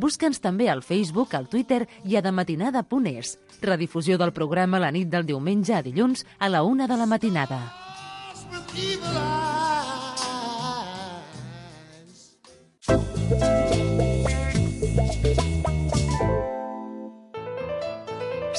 Busca'ns també al Facebook, al Twitter i a dematinada.es. Redifusió del programa la nit del diumenge a dilluns a la una de la matinada.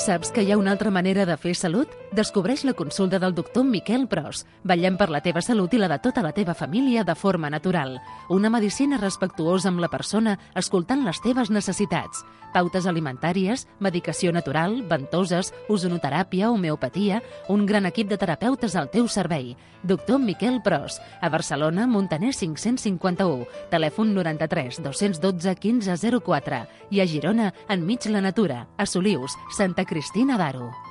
Saps que hi ha una altra manera de fer salut? Descobreix la consulta del doctor Miquel Pros. Vetllem per la teva salut i la de tota la teva família de forma natural. Una medicina respectuosa amb la persona, escoltant les teves necessitats. Pautes alimentàries, medicació natural, ventoses, ozonoteràpia, homeopatia... Un gran equip de terapeutes al teu servei. Doctor Miquel Pros. A Barcelona, Montaner 551. Telèfon 93 212 1504. I a Girona, enmig la natura. A Solius, Santa Cristina Daru.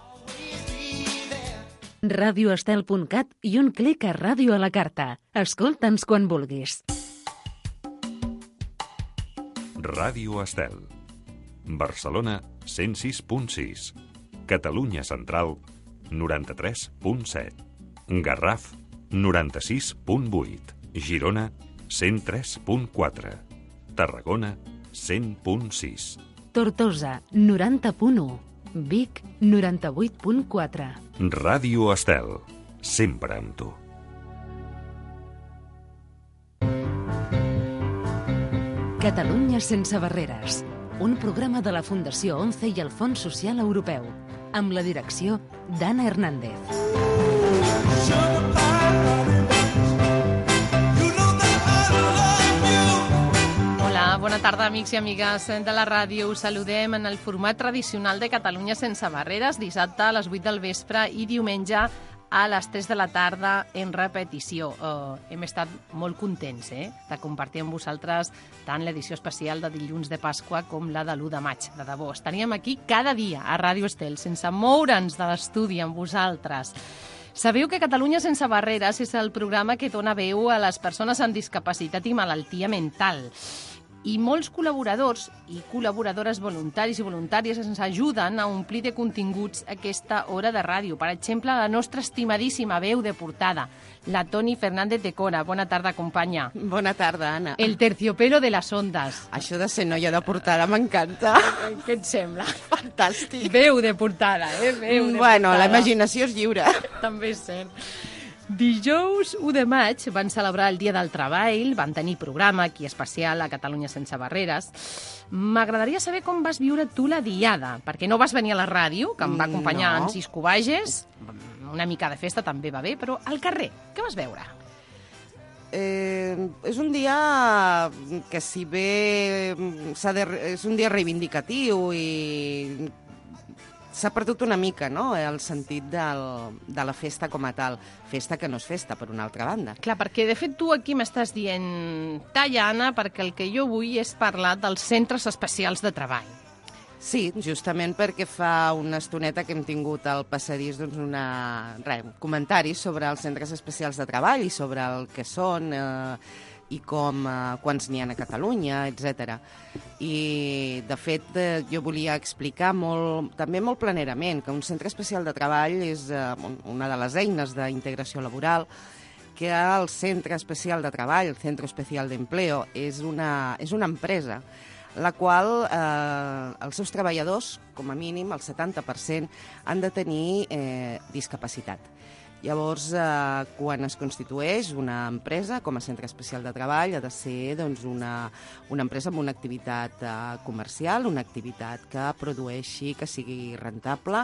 radioestel.cat i un clic a Ràdio a la Carta. Escolta'ns quan vulguis. Ràdio Estel. Barcelona 106.6. Catalunya Central 93.7. Garraf 96.8. Girona 103.4. Tarragona 100.6. Tortosa, 90.1. Vic, 98.4. Ràdio Estel. Sempre amb tu. Catalunya sense barreres. Un programa de la Fundació 11 i el Fons Social Europeu. Amb la direcció d'Anna Hernández. Hola, bona tarda, amics i amigues de la ràdio. Us saludem en el format tradicional de Catalunya sense barreres, dissabte a les 8 del vespre i diumenge a les 3 de la tarda en repetició. Uh, hem estat molt contents eh, de compartir amb vosaltres tant l'edició especial de dilluns de Pasqua com la de l'1 de maig. De debò, estaríem aquí cada dia a Ràdio Estel, sense moure'ns de l'estudi amb vosaltres. Sabeu que Catalunya sense barreres és el programa que dona veu a les persones amb discapacitat i malaltia mental. I molts col·laboradors i col·laboradores voluntaris i voluntàries ens ajuden a omplir de continguts aquesta hora de ràdio. Per exemple, la nostra estimadíssima veu de portada, la Toni Fernández de Cora. Bona tarda, companya. Bona tarda, Anna. El terciopelo de les ondes. Això de ser noia de portada m'encanta. Què et sembla? Fantàstic. Veu de portada, eh? Veu de bueno, portada. la imaginació és lliure. També és cert. Dijous 1 de maig van celebrar el Dia del Treball, van tenir programa aquí especial a Catalunya sense barreres. M'agradaria saber com vas viure tu la diada, perquè no vas venir a la ràdio, que em va acompanyar No. en Cisco Bages, una mica de festa també va bé, però al carrer, què vas veure? Eh, és un dia que si bé s'ha de, és un dia reivindicatiu i s'ha perdut una mica no? el sentit del, de la festa com a tal. Festa que no és festa, per una altra banda. Clar, perquè de fet tu aquí m'estàs dient talla, Anna, perquè el que jo vull és parlar dels centres especials de treball. Sí, justament perquè fa una estoneta que hem tingut al passadís doncs, una, res, comentaris sobre els centres especials de treball i sobre el que són eh, i com, eh, quants n'hi ha a Catalunya, etc. I, de fet, eh, jo volia explicar molt, també molt planerament que un centre especial de treball és eh, un- una de les eines d'integració laboral que el Centre Especial de Treball, el Centro Especial de Empleo, és una, és una empresa la qual eh, els seus treballadors, com a mínim el 70%, han de tenir eh, discapacitat. Llavors, eh, quan es constitueix una empresa com a centre especial de treball, ha de ser doncs, una, una empresa amb una activitat eh, comercial, una activitat que produeixi, que sigui rentable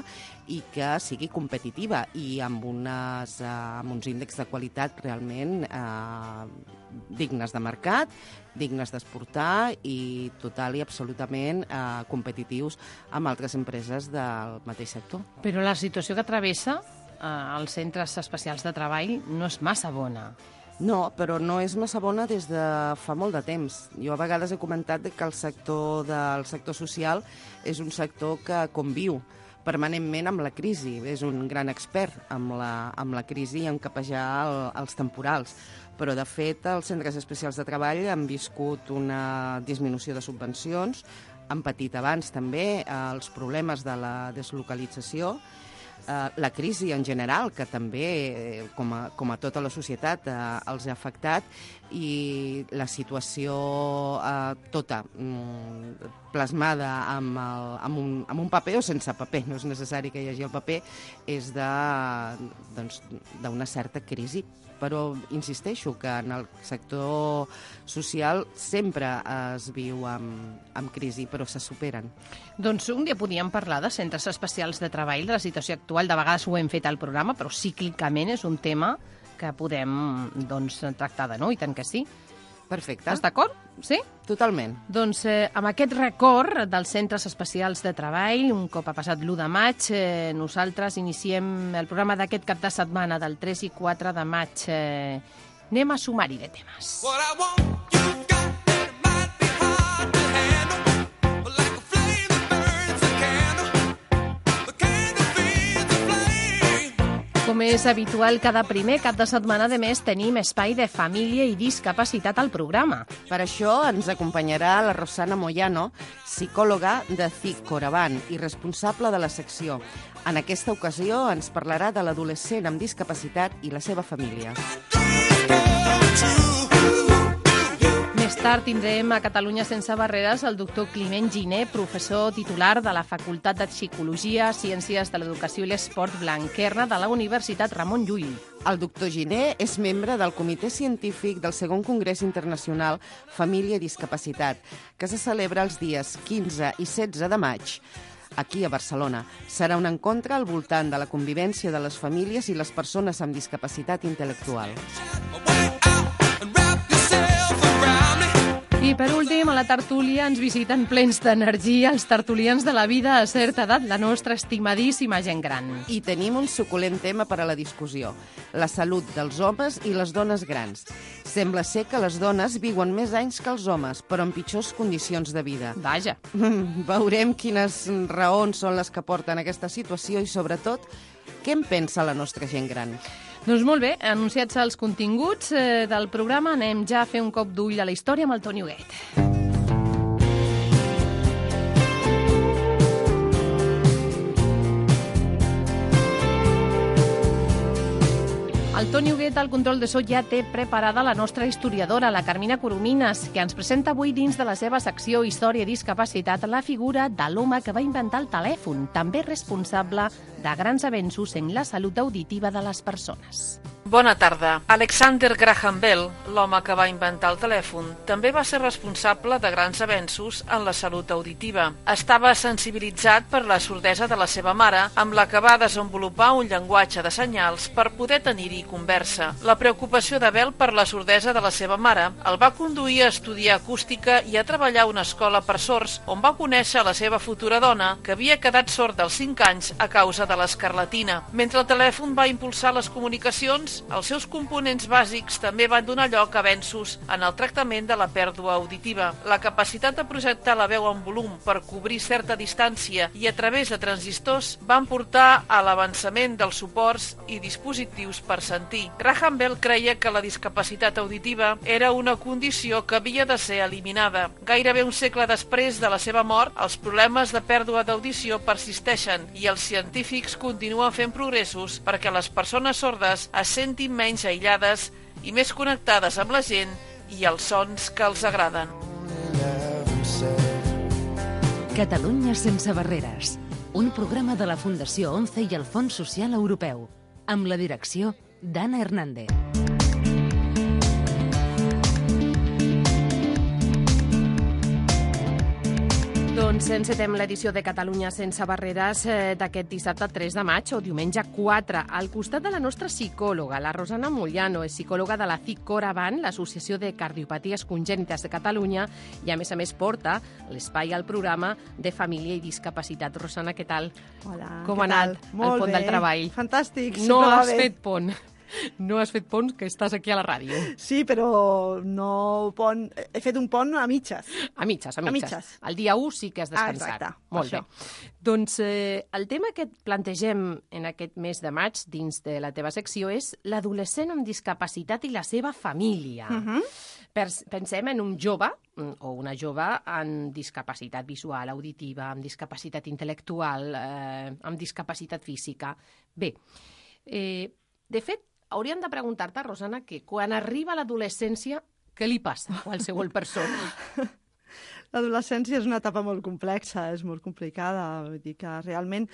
i que sigui competitiva i amb, unes, eh, amb uns índexs de qualitat realment eh, dignes de mercat, dignes d'exportar i total i absolutament eh, competitius amb altres empreses del mateix sector. Però la situació que travessa eh, els centres especials de treball no és massa bona. No, però no és massa bona des de fa molt de temps. Jo a vegades he comentat que el sector del sector social és un sector que conviu permanentment amb la crisi. És un gran expert amb la, amb la crisi i en capejar el, els temporals. Però, de fet, els centres especials de treball han viscut una disminució de subvencions, han patit abans també eh, els problemes de la deslocalització, eh, la crisi en general, que també, eh, com, a, com a tota la societat, eh, els ha afectat, i la situació eh, tota mm, plasmada amb, el, amb, un, amb un paper o sense paper, no és necessari que hi hagi el paper, és d'una doncs, certa crisi però insisteixo que en el sector social sempre es viu amb, amb crisi, però se superen. Doncs un dia podíem parlar de centres especials de treball, de la situació actual. De vegades ho hem fet al programa, però cíclicament és un tema que podem doncs, tractar de nou, i tant que sí. Perfecte. Estàs d'acord? Sí? Totalment. Doncs eh, amb aquest record dels centres especials de treball, un cop ha passat l'1 de maig, eh, nosaltres iniciem el programa d'aquest cap de setmana del 3 i 4 de maig. Eh, anem a sumar-hi de temes. What I want, you Com és habitual, cada primer cap de setmana de mes tenim espai de família i discapacitat al programa. Per això ens acompanyarà la Rosana Moyano, psicòloga de CIC Coravan i responsable de la secció. En aquesta ocasió ens parlarà de l'adolescent amb discapacitat i la seva família. Més tard tindrem a Catalunya sense barreres el doctor Climent Giné, professor titular de la Facultat de Psicologia, Ciències de l'Educació i l'Esport Blanquerna de la Universitat Ramon Llull. El doctor Giné és membre del Comitè Científic del Segon Congrés Internacional Família i Discapacitat, que se celebra els dies 15 i 16 de maig aquí a Barcelona. Serà un encontre al voltant de la convivència de les famílies i les persones amb discapacitat intel·lectual. I per últim, a la tertúlia ens visiten plens d'energia els tertulians de la vida a certa edat, la nostra estimadíssima gent gran. I tenim un suculent tema per a la discussió, la salut dels homes i les dones grans. Sembla ser que les dones viuen més anys que els homes, però en pitjors condicions de vida. Vaja. Veurem quines raons són les que porten aquesta situació i, sobretot, què en pensa la nostra gent gran. Doncs molt bé, anunciats els continguts eh, del programa, anem ja a fer un cop d'ull a la història amb el Toni Huguet. El Toni Huguet, al control de so, ja té preparada la nostra historiadora, la Carmina Coromines, que ens presenta avui dins de la seva secció Història i Discapacitat la figura de l'home que va inventar el telèfon, també responsable de grans avenços en la salut auditiva de les persones. Bona tarda. Alexander Graham Bell, l'home que va inventar el telèfon, també va ser responsable de grans avenços en la salut auditiva. Estava sensibilitzat per la sordesa de la seva mare, amb la que va desenvolupar un llenguatge de senyals per poder tenir-hi conversa. La preocupació de Bell per la sordesa de la seva mare el va conduir a estudiar acústica i a treballar a una escola per sords, on va conèixer la seva futura dona, que havia quedat sord als 5 anys a causa de l'escarlatina. Mentre el telèfon va impulsar les comunicacions, els seus components bàsics també van donar lloc a avenços en el tractament de la pèrdua auditiva. La capacitat de projectar la veu en volum per cobrir certa distància i a través de transistors van portar a l'avançament dels suports i dispositius per sentir. Graham Bell creia que la discapacitat auditiva era una condició que havia de ser eliminada. Gairebé un segle després de la seva mort, els problemes de pèrdua d'audició persisteixen i els científics continuen fent progressos perquè les persones sordes es sentin menys aïllades i més connectades amb la gent i els sons que els agraden. Catalunya sense barreres, un programa de la Fundació ONCE i el Fons Social Europeu, amb la direcció d'Anna Hernández. Doncs encetem l'edició de Catalunya sense barreres eh, d'aquest dissabte 3 de maig o diumenge 4. Al costat de la nostra psicòloga, la Rosana Mollano, és psicòloga de la CIC Coravan, l'Associació de Cardiopaties Congènites de Catalunya, i a més a més porta l'espai al programa de Família i Discapacitat. Rosana, què tal? Hola, Com ha anat Molt el pont bé. del treball? Fantàstic. No has bé. fet pont. No has fet pont, que estàs aquí a la ràdio. Sí, però no pont... He fet un pont a mitges. A mitges, a mitges. A mitges. El dia 1 sí que has descansat. Ah, exacte, Molt això. bé. Doncs eh, el tema que et plantegem en aquest mes de maig dins de la teva secció és l'adolescent amb discapacitat i la seva família. Uh -huh. Pensem en un jove mm, o una jove amb discapacitat visual, auditiva, amb discapacitat intel·lectual, eh, amb discapacitat física. Bé, eh, de fet, hauríem de preguntar-te, Rosana, que quan arriba l'adolescència, què li passa a qualsevol persona? L'adolescència és una etapa molt complexa, és molt complicada. Vull dir que realment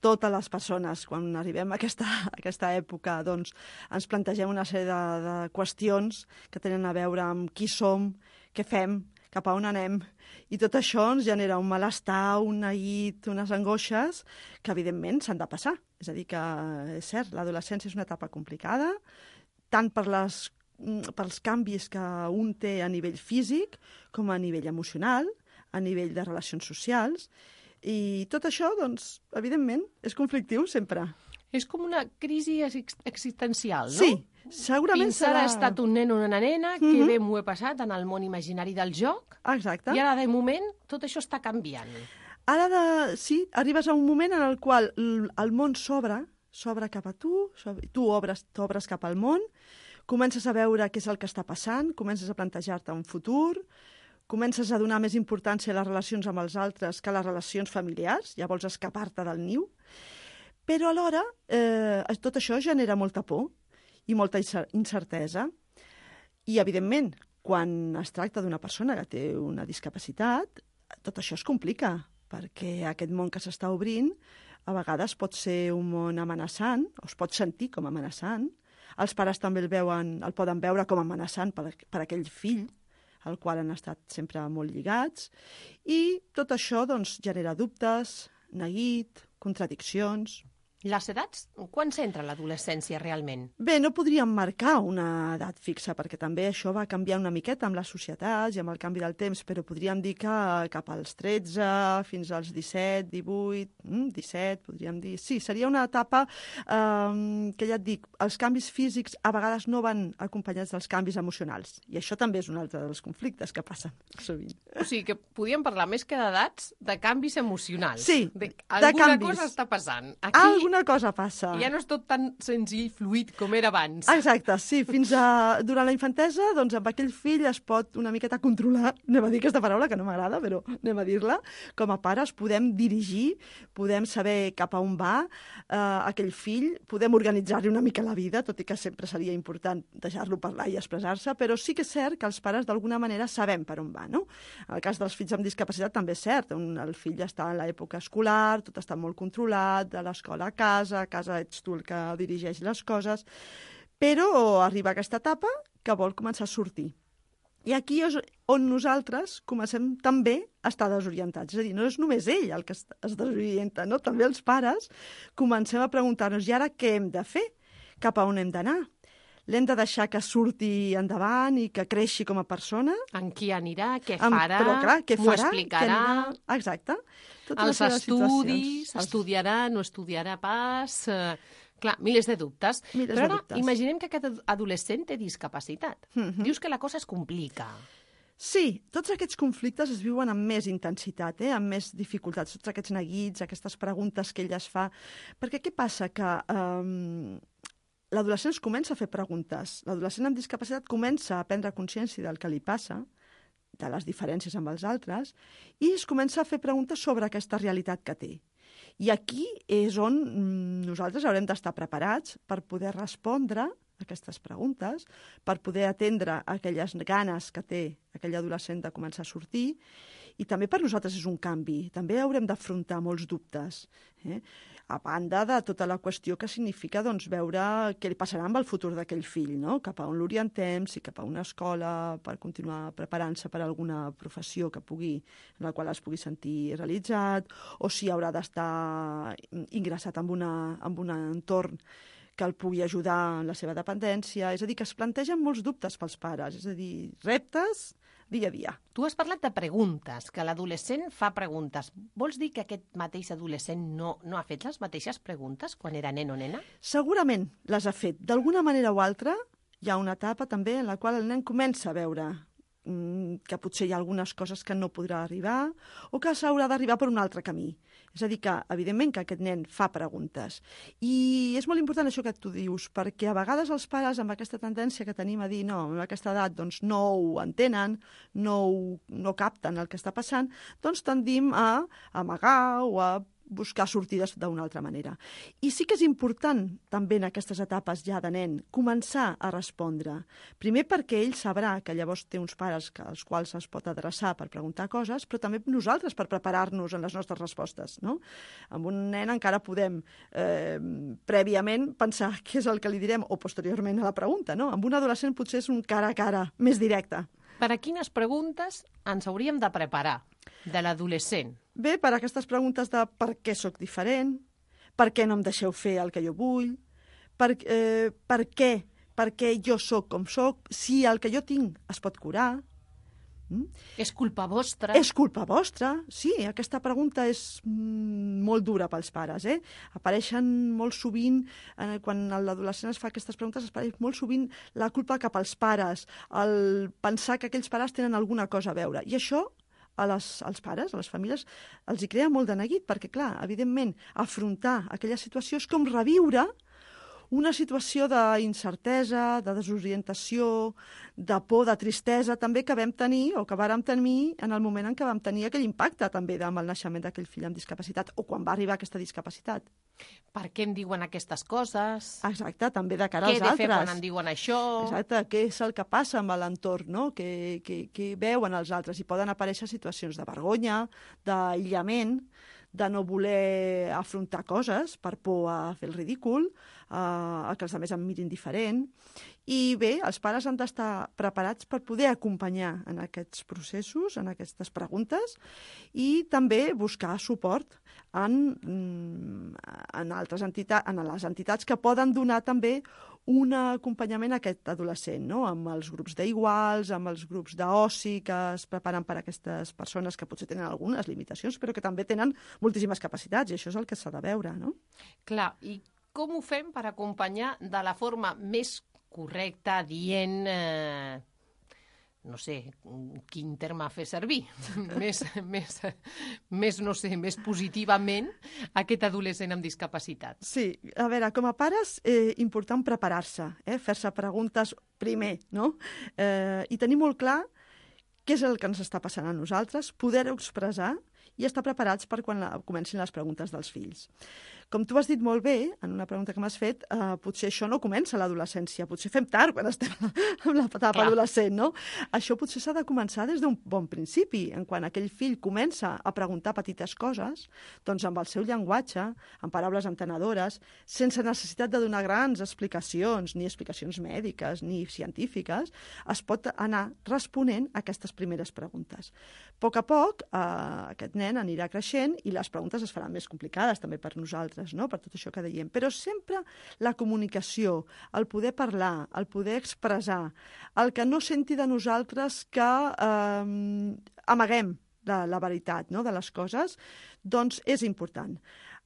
totes les persones, quan arribem a aquesta, a aquesta època, doncs, ens plantegem una sèrie de, de qüestions que tenen a veure amb qui som, què fem, cap a on anem. I tot això ens genera un malestar, un neguit, unes angoixes que, evidentment, s'han de passar. És a dir, que és cert, l'adolescència és una etapa complicada, tant per les mm, pels canvis que un té a nivell físic com a nivell emocional, a nivell de relacions socials, i tot això, doncs, evidentment, és conflictiu sempre. És com una crisi ex- existencial, no? Sí, segurament Fins ara serà... he estat un nen o una nena, que Mhm. bé m'ho he passat en el món imaginari del joc, Exacte. i ara, de moment, tot això està canviant. Ara, de, sí, arribes a un moment en el qual el món s'obre, s'obre cap a tu, tu obres, t'obres cap al món, comences a veure què és el que està passant, comences a plantejar-te un futur, comences a donar més importància a les relacions amb els altres que a les relacions familiars, ja vols escapar-te del niu, però alhora eh, tot això genera molta por i molta incer- incertesa. I, evidentment, quan es tracta d'una persona que té una discapacitat, tot això es complica, perquè aquest món que s'està obrint a vegades pot ser un món amenaçant, o es pot sentir com amenaçant. Els pares també el, veuen, el poden veure com amenaçant per, per aquell fill al qual han estat sempre molt lligats. I tot això doncs, genera dubtes, neguit, contradiccions... Les edats, quan s'entra l'adolescència realment? Bé, no podríem marcar una edat fixa, perquè també això va canviar una miqueta amb les societats i amb el canvi del temps, però podríem dir que cap als 13 fins als 17, 18, mm, 17, podríem dir... Sí, seria una etapa eh, que ja et dic, els canvis físics a vegades no van acompanyats dels canvis emocionals, i això també és un altre dels conflictes que passen sovint. O sigui, que podíem parlar més que d'edats, de canvis emocionals. Sí, de, de alguna canvis. cosa està passant. Aquí Alguna cosa passa. ja no és tot tan senzill, fluid com era abans. Exacte, sí. Fins a, durant la infantesa, doncs amb aquell fill es pot una miqueta controlar, anem a dir aquesta paraula que no m'agrada, però anem a dir-la, com a pares podem dirigir, podem saber cap a on va eh, aquell fill, podem organitzar-li una mica la vida, tot i que sempre seria important deixar-lo parlar i expressar-se, però sí que és cert que els pares d'alguna manera sabem per on va, no? En el cas dels fills amb discapacitat també és cert, un, el fill ja està en l'època escolar, tot està molt controlat, de l'escola a casa, a casa ets tu el que dirigeix les coses, però arriba aquesta etapa que vol començar a sortir. I aquí és on nosaltres comencem també a estar desorientats. És a dir, no és només ell el que es es desorienta, no? també els pares comencem a preguntar-nos i ara què hem de fer? Cap a on hem d'anar? L'hem de deixar que surti endavant i que creixi com a persona? En qui anirà, què farà, però clar, què m'ho farà? Què explicarà, anirà? Exacte. Una els de estudis, estudiarà, no estudiarà pas... Eh, clar, milers de dubtes. Milers Però de ara, dubtes. imaginem que aquest ad- adolescent té discapacitat. Mhm. Dius que la cosa es complica. Sí, tots aquests conflictes es viuen amb més intensitat, eh? amb més dificultats, tots aquests neguits, aquestes preguntes que ell es fa. Perquè què passa? Que um, l'adolescent es comença a fer preguntes. L'adolescent amb discapacitat comença a prendre consciència del que li passa, de les diferències amb els altres, i es comença a fer preguntes sobre aquesta realitat que té. I aquí és on mm, nosaltres haurem d'estar preparats per poder respondre aquestes preguntes, per poder atendre aquelles ganes que té aquell adolescent de començar a sortir, i també per nosaltres és un canvi. També haurem d'afrontar molts dubtes. Eh? A banda de tota la qüestió que significa doncs, veure què li passarà amb el futur d'aquell fill, no? cap a on l'orientem, si cap a una escola per continuar preparant-se per alguna professió que pugui, en la qual es pugui sentir realitzat, o si haurà d'estar ingressat en, una, en un entorn que el pugui ajudar en la seva dependència. És a dir, que es plantegen molts dubtes pels pares, és a dir, reptes dia a dia. Tu has parlat de preguntes, que l'adolescent fa preguntes. Vols dir que aquest mateix adolescent no, no ha fet les mateixes preguntes quan era nen o nena? Segurament les ha fet. D'alguna manera o altra, hi ha una etapa també en la qual el nen comença a veure mm, que potser hi ha algunes coses que no podrà arribar o que s'haurà d'arribar per un altre camí. És a dir, que evidentment que aquest nen fa preguntes. I és molt important això que tu dius, perquè a vegades els pares amb aquesta tendència que tenim a dir no, en aquesta edat doncs, no ho entenen, no, ho, no capten el que està passant, doncs tendim a amagar o a buscar sortides d'una altra manera. I sí que és important, també en aquestes etapes ja de nen, començar a respondre. Primer perquè ell sabrà que llavors té uns pares que, als quals es pot adreçar per preguntar coses, però també nosaltres per preparar-nos en les nostres respostes. No? Amb un nen encara podem eh, prèviament pensar què és el que li direm o posteriorment a la pregunta. No? Amb un adolescent potser és un cara a cara més directe. Per a quines preguntes ens hauríem de preparar de l'adolescent? Bé, per aquestes preguntes de per què sóc diferent, per què no em deixeu fer el que jo vull, per, eh, per què per què jo sóc com sóc, si el que jo tinc es pot curar. Mm? És culpa vostra? És culpa vostra, sí. Aquesta pregunta és mm, molt dura pels pares. Eh? Apareixen molt sovint, eh, quan l'adolescent es fa aquestes preguntes, es apareix molt sovint la culpa cap als pares, el pensar que aquells pares tenen alguna cosa a veure. I això a les, als pares, a les famílies, els hi crea molt de neguit, perquè, clar, evidentment, afrontar aquella situació és com reviure una situació d'incertesa, de desorientació, de por, de tristesa, també que vam tenir, o que vàrem tenir en el moment en què vam tenir aquell impacte també amb el naixement d'aquell fill amb discapacitat, o quan va arribar aquesta discapacitat. Per què em diuen aquestes coses? Exacte, també de cara Què als he de altres. fer quan em diuen això? Exacte, què és el que passa amb l'entorn, no? Què, què, què veuen els altres? I poden aparèixer situacions de vergonya, d'aïllament, de no voler afrontar coses per por a fer el ridícul, a, a que els altres em mirin diferent. I bé, els pares han d'estar preparats per poder acompanyar en aquests processos, en aquestes preguntes, i també buscar suport en, mm, en altres entitats, en les entitats que poden donar també un acompanyament a aquest adolescent, no? amb els grups d'iguals, amb els grups d'oci que es preparen per a aquestes persones que potser tenen algunes limitacions, però que també tenen moltíssimes capacitats, i això és el que s'ha de veure. No? Clar, i com ho fem per acompanyar de la forma més correcta, dient... Eh, no sé quin terme fer servir, més, més, més, no sé, més positivament aquest adolescent amb discapacitat. Sí, a veure, com a pares, eh, important preparar-se, eh, fer-se preguntes primer, no? Eh, I tenir molt clar què és el que ens està passant a nosaltres, poder-ho expressar i estar preparats per quan la, comencin les preguntes dels fills. Com tu has dit molt bé, en una pregunta que m'has fet, eh, potser això no comença a l'adolescència, potser fem tard quan estem en l'etapa Clar. adolescent, no? Això potser s'ha de començar des d'un bon principi, en quan aquell fill comença a preguntar petites coses, doncs amb el seu llenguatge, amb paraules entenedores, sense necessitat de donar grans explicacions, ni explicacions mèdiques, ni científiques, es pot anar responent a aquestes primeres preguntes. Poc a poc, eh, aquest nen anirà creixent i les preguntes es faran més complicades també per nosaltres, no? per tot això que dèiem. Però sempre la comunicació, el poder parlar, el poder expressar, el que no senti de nosaltres que eh, amaguem la, la veritat no? de les coses, doncs és important.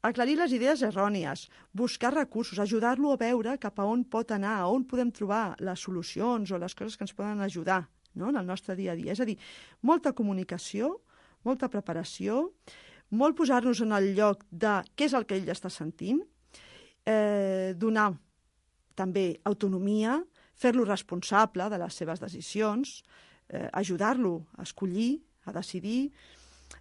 Aclarir les idees errònies, buscar recursos, ajudar-lo a veure cap a on pot anar, a on podem trobar les solucions o les coses que ens poden ajudar no? en el nostre dia a dia. És a dir, molta comunicació, molta preparació, molt posar-nos en el lloc de què és el que ell està sentint, eh, donar també autonomia, fer-lo responsable de les seves decisions, eh, ajudar-lo a escollir, a decidir,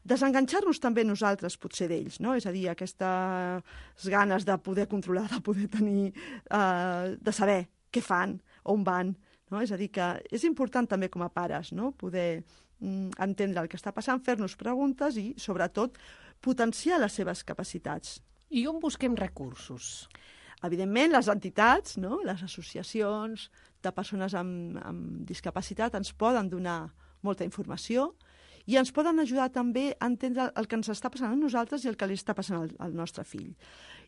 desenganxar-nos també nosaltres potser d'ells, no? És a dir, aquestes ganes de poder controlar, de poder tenir, eh, de saber què fan, on van, no? És a dir, que és important també com a pares no? poder mm, entendre el que està passant, fer-nos preguntes i, sobretot, potenciar les seves capacitats. I on busquem recursos? Evidentment, les entitats, no? les associacions de persones amb, amb discapacitat ens poden donar molta informació i ens poden ajudar també a entendre el que ens està passant a nosaltres i el que li està passant al, al nostre fill.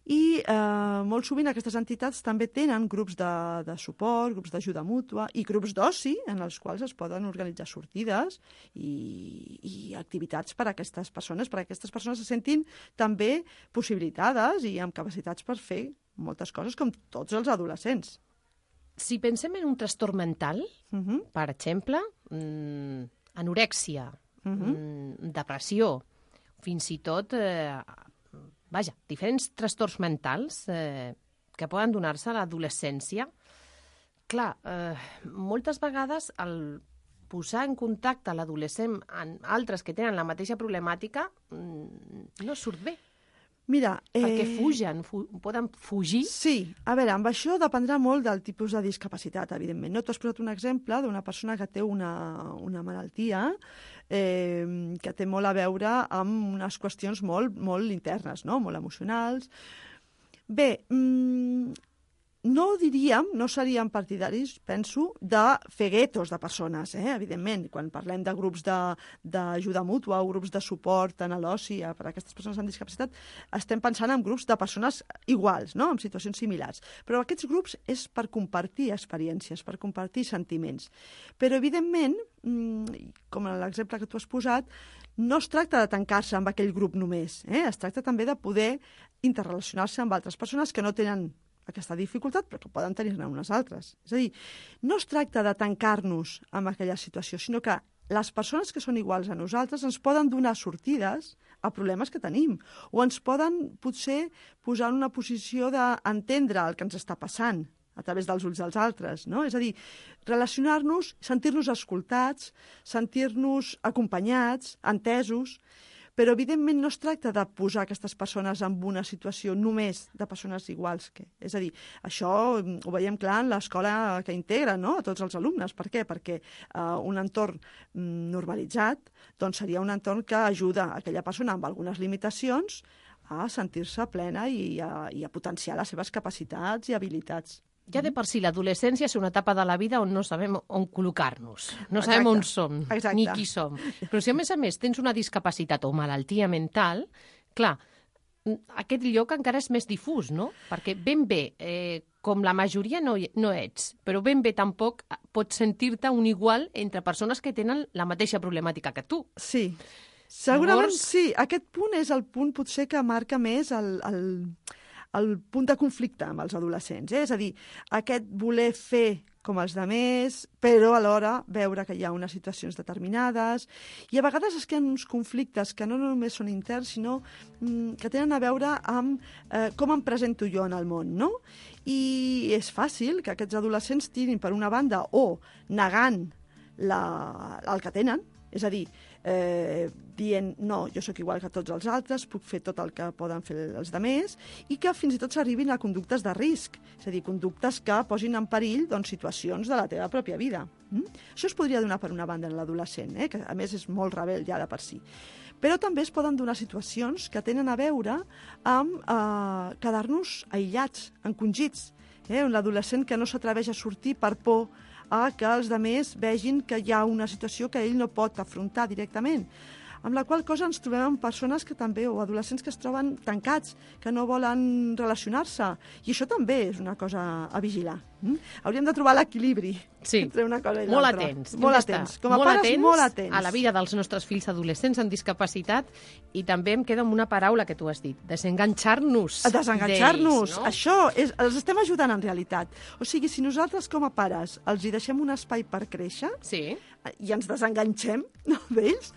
I eh, molt sovint aquestes entitats també tenen grups de, de suport, grups d'ajuda mútua i grups d'oci en els quals es poden organitzar sortides i, i activitats per a aquestes persones, perquè aquestes persones se sentin també possibilitades i amb capacitats per fer moltes coses com tots els adolescents. Si pensem en un trastorn mental, Uh -huh. per exemple, mm, anorèxia, Uh -huh. mm, depressió, fins i tot, eh, vaja, diferents trastorns mentals eh, que poden donar-se a l'adolescència. Clar, eh, moltes vegades el posar en contacte l'adolescent amb altres que tenen la mateixa problemàtica mm, no surt bé, Mira, perquè fugen, fu poden fugir. Sí, a veure, amb això dependrà molt del tipus de discapacitat, evidentment. No t'has posat un exemple d'una persona que té una, una malaltia eh, que té molt a veure amb unes qüestions molt, molt internes, no? molt emocionals. Bé, mm, no diríem, no seríem partidaris, penso, de fer guetos de persones, eh? evidentment. Quan parlem de grups d'ajuda mútua o grups de suport en l'oci per a aquestes persones amb discapacitat, estem pensant en grups de persones iguals, no? en situacions similars. Però aquests grups és per compartir experiències, per compartir sentiments. Però, evidentment, mm, com en l'exemple que tu has posat, no es tracta de tancar-se amb aquell grup només. Eh? Es tracta també de poder interrelacionar-se amb altres persones que no tenen aquesta dificultat, però que poden tenir-ne unes altres. És a dir, no es tracta de tancar-nos amb aquella situació, sinó que les persones que són iguals a nosaltres ens poden donar sortides a problemes que tenim, o ens poden, potser, posar en una posició d'entendre el que ens està passant a través dels ulls dels altres, no? És a dir, relacionar-nos, sentir-nos escoltats, sentir-nos acompanyats, entesos, però evidentment no es tracta de posar aquestes persones en una situació només de persones iguals que... És a dir, això mm, ho veiem clar en l'escola que integra no? a tots els alumnes. Per què? Perquè eh, un entorn mm, normalitzat doncs seria un entorn que ajuda aquella persona amb algunes limitacions a sentir-se plena i a, i a potenciar les seves capacitats i habilitats. Ja de per si l'adolescència és una etapa de la vida on no sabem on col·locar-nos, no sabem Exacte. on som, Exacte. ni qui som. Però si a més a més tens una discapacitat o malaltia mental, clar, aquest lloc encara és més difús, no? Perquè ben bé, eh, com la majoria no, no ets, però ben bé tampoc pots sentir-te un igual entre persones que tenen la mateixa problemàtica que tu. Sí. Segurament Llavors- sí. Aquest punt és el punt potser que marca més el, el, el punt de conflicte amb els adolescents. Eh? És a dir, aquest voler fer com els de més, però alhora veure que hi ha unes situacions determinades. I a vegades es creen uns conflictes que no només són interns, sinó mm, que tenen a veure amb eh, com em presento jo en el món, no? I és fàcil que aquests adolescents tirin per una banda o negant la, el que tenen, és a dir, eh, dient no, jo sóc igual que tots els altres, puc fer tot el que poden fer els demés, i que fins i tot s'arribin a conductes de risc, és a dir, conductes que posin en perill doncs, situacions de la teva pròpia vida. Mm? Això es podria donar per una banda en l'adolescent, eh? que a més és molt rebel ja de per si. Però també es poden donar situacions que tenen a veure amb eh, quedar-nos aïllats, encongits, eh? un adolescent que no s'atreveix a sortir per por a que els demés vegin que hi ha una situació que ell no pot afrontar directament. Amb la qual cosa ens trobem amb persones que també, o adolescents que es troben tancats, que no volen relacionar-se. I això també és una cosa a vigilar. Mm? Hauríem de trobar l'equilibri Sí. entre una cosa i Molt l'altra. atents. Molt hem d'estar atents. Com a molt pares, atents molt atents. a la vida dels nostres fills adolescents amb discapacitat i també em queda amb una paraula que tu has dit, desenganxar-nos desenganxar-nos. no? Això és, els estem ajudant en realitat. O sigui, si nosaltres com a pares els hi deixem un espai per créixer Sí. i ens desenganxem no, d'ells,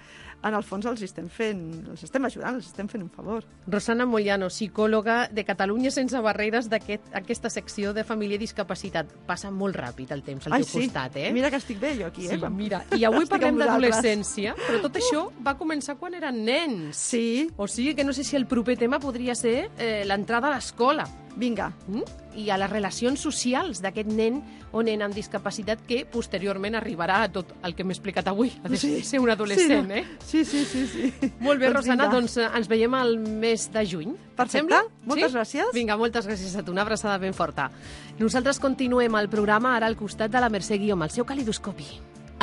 en el fons els estem fent, els estem ajudant, els estem fent un favor. Rosana Mollano, psicòloga de Catalunya sense barreres d'aquesta aquest, secció de família i discapacitat. Passa molt ràpid el temps al Ai, teu sí. costat, eh? Mira que estic bé jo aquí, Sí, eh? quan- mira, i avui parlem d'adolescència, però tot això va començar quan eren nens. Sí, O sigui que no sé si el proper tema podria ser eh, l'entrada a l'escola vinga. mm? i a les relacions socials d'aquest nen o nena amb discapacitat que posteriorment arribarà a tot el que m'he explicat avui, a sí. ser un adolescent, sí, no? eh? Sí, sí, sí. sí. Molt bé, Doncs Rosana, vinga. doncs eh, ens veiem al mes de juny. Perfecte. sembla? Moltes sí? gràcies. Vinga, moltes gràcies a tu. Una abraçada ben forta. Nosaltres continuem el programa ara al costat de la Mercè Guió amb el seu calidoscopi.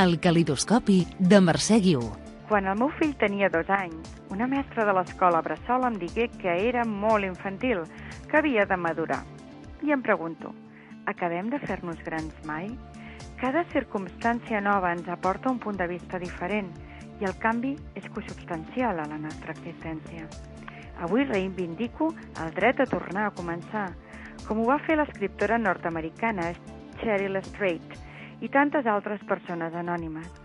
El calidoscopi de Mercè Guiu. Quan el meu fill tenia dos anys, una mestra de l'escola Bressol em digué que era molt infantil, que havia de madurar. I em pregunto, acabem de fer-nos grans mai? Cada circumstància nova ens aporta un punt de vista diferent i el canvi és consubstancial a la nostra existència. Avui reivindico el dret a tornar a començar, com ho va fer l'escriptora nord-americana Cheryl Strait i tantes altres persones anònimes.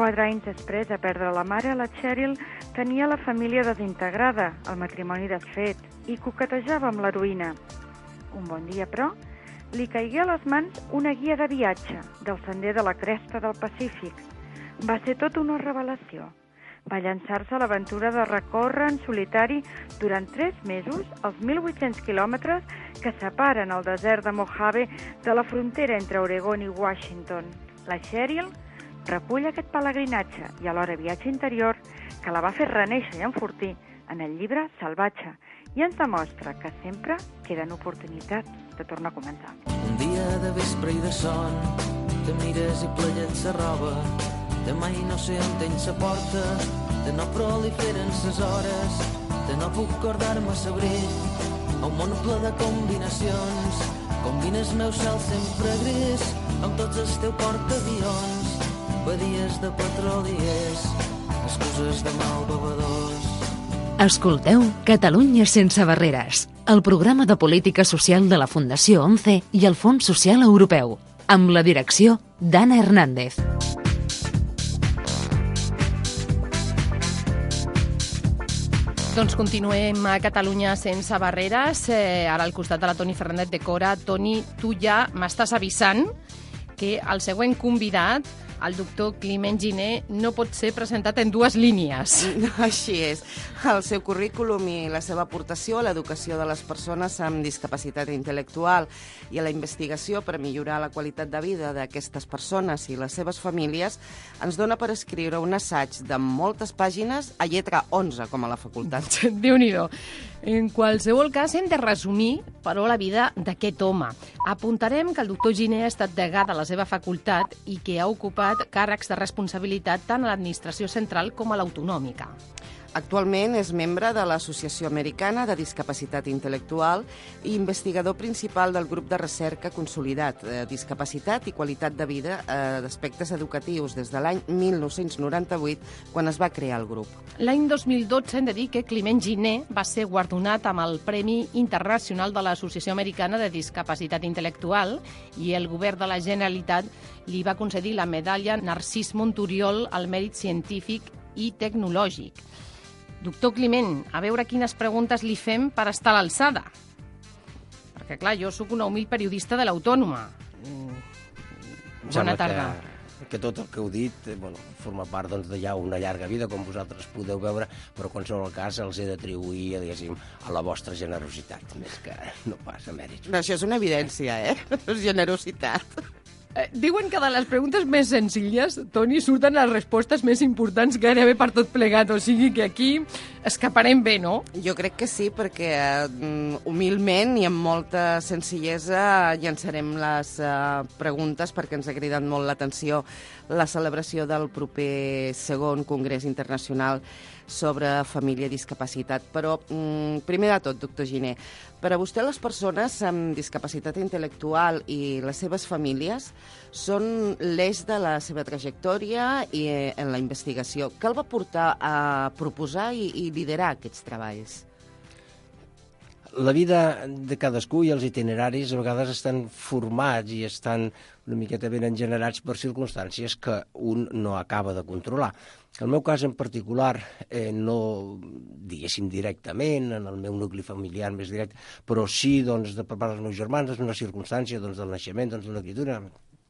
Quatre anys després de perdre la mare, la Cheryl tenia la família desintegrada, el matrimoni desfet i coquetejava amb l'heroïna. Un bon dia, però, li caigué a les mans una guia de viatge del sender de la cresta del Pacífic. Va ser tot una revelació. Va llançar-se a l'aventura de recórrer en solitari durant tres mesos els 1.800 quilòmetres que separen el desert de Mojave de la frontera entre Oregon i Washington. La Cheryl recull aquest pelegrinatge i alhora viatge interior que la va fer reneixer i enfortir en el llibre Salvatge i ens demostra que sempre queden oportunitats de tornar a començar. Un dia de vespre i de son, te mires i plegets la roba, de mai no sé on tens la porta, de no proliferen ses hores, de no puc acordar-me l'abril, a un món ple de combinacions, combines meu cel sempre gris, amb tots els teus portaavions, badies de petroliers, excuses de malbevedors. Escolteu Catalunya sense barreres, el programa de política social de la Fundació 11 i el Fons Social Europeu, amb la direcció d'Anna Hernández. Doncs continuem a Catalunya sense barreres, eh, ara al costat de la Toni Fernández de Cora. Toni, tu ja m'estàs avisant que el següent convidat el doctor Climent Giné no pot ser presentat en dues línies. Així és. El seu currículum i la seva aportació a l'educació de les persones amb discapacitat intel·lectual i a la investigació per millorar la qualitat de vida d'aquestes persones i les seves famílies ens dona per escriure un assaig de moltes pàgines a lletra 11, com a la facultat. déu nhi en qualsevol cas, hem de resumir, però, la vida d'aquest home. Apuntarem que el doctor Giné ha estat degà de la seva facultat i que ha ocupat càrrecs de responsabilitat tant a l'administració central com a l'autonòmica. Actualment és membre de l'Associació Americana de Discapacitat Intel·lectual i investigador principal del grup de recerca consolidat de Discapacitat i Qualitat de Vida eh, d'aspectes educatius des de l'any 1998, quan es va crear el grup. L'any 2012 hem de dir que Climent Giné va ser guardonat amb el Premi Internacional de l'Associació Americana de Discapacitat Intel·lectual i el govern de la Generalitat li va concedir la medalla Narcís Monturiol al mèrit científic i tecnològic. Doctor Climent, a veure quines preguntes li fem per estar a l'alçada. Perquè, clar, jo sóc una humil periodista de l'Autònoma. Bona tarda. Que, que tot el que heu dit eh, bueno, forma part doncs, de ja una llarga vida, com vosaltres podeu veure, però en qualsevol cas els he d'atribuir diguéssim, a la vostra generositat, més que no pas a mèrits. No, això és una evidència, eh? És generositat. Eh, diuen que de les preguntes més senzilles, Toni, surten les respostes més importants gairebé per tot plegat, o sigui que aquí escaparem bé, no? Jo crec que sí, perquè mm, humilment i amb molta senzillesa llançarem les uh, preguntes perquè ens ha cridat molt l'atenció la celebració del proper segon Congrés Internacional sobre família i discapacitat. Però, mm, primer de tot, doctor Giné, per a vostè les persones amb discapacitat intel·lectual i les seves famílies són l'eix de la seva trajectòria i eh, en la investigació. Què el va portar a proposar i, i liderar aquests treballs? La vida de cadascú i els itineraris a vegades estan formats i estan una miqueta ben generats per circumstàncies que un no acaba de controlar. El meu cas en particular, eh, no diguéssim directament, en el meu nucli familiar més directe, però sí doncs, de per part dels meus germans, és una circumstància doncs, del naixement doncs, d'una criatura,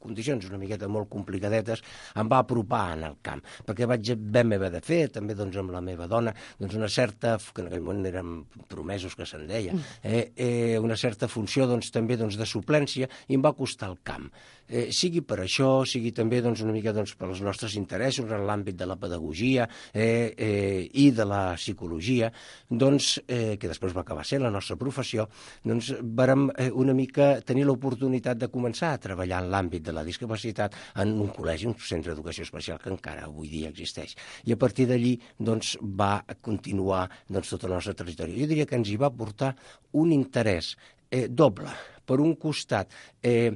condicions una miqueta molt complicadetes, em va apropar en el camp, perquè vaig vam haver de fer, també doncs, amb la meva dona, doncs, una certa, que en aquell moment eren promesos que se'n deia, eh, eh, una certa funció doncs, també doncs, de suplència, i em va costar el camp eh, sigui per això, sigui també doncs, una mica doncs, per als nostres interessos en l'àmbit de la pedagogia eh, eh, i de la psicologia, doncs, eh, que després va acabar sent la nostra professió, doncs vàrem eh, una mica tenir l'oportunitat de començar a treballar en l'àmbit de la discapacitat en un col·legi, un centre d'educació especial que encara avui dia existeix. I a partir d'allí doncs, va continuar doncs, tot el nostre territori. Jo diria que ens hi va portar un interès eh, doble. Per un costat, eh,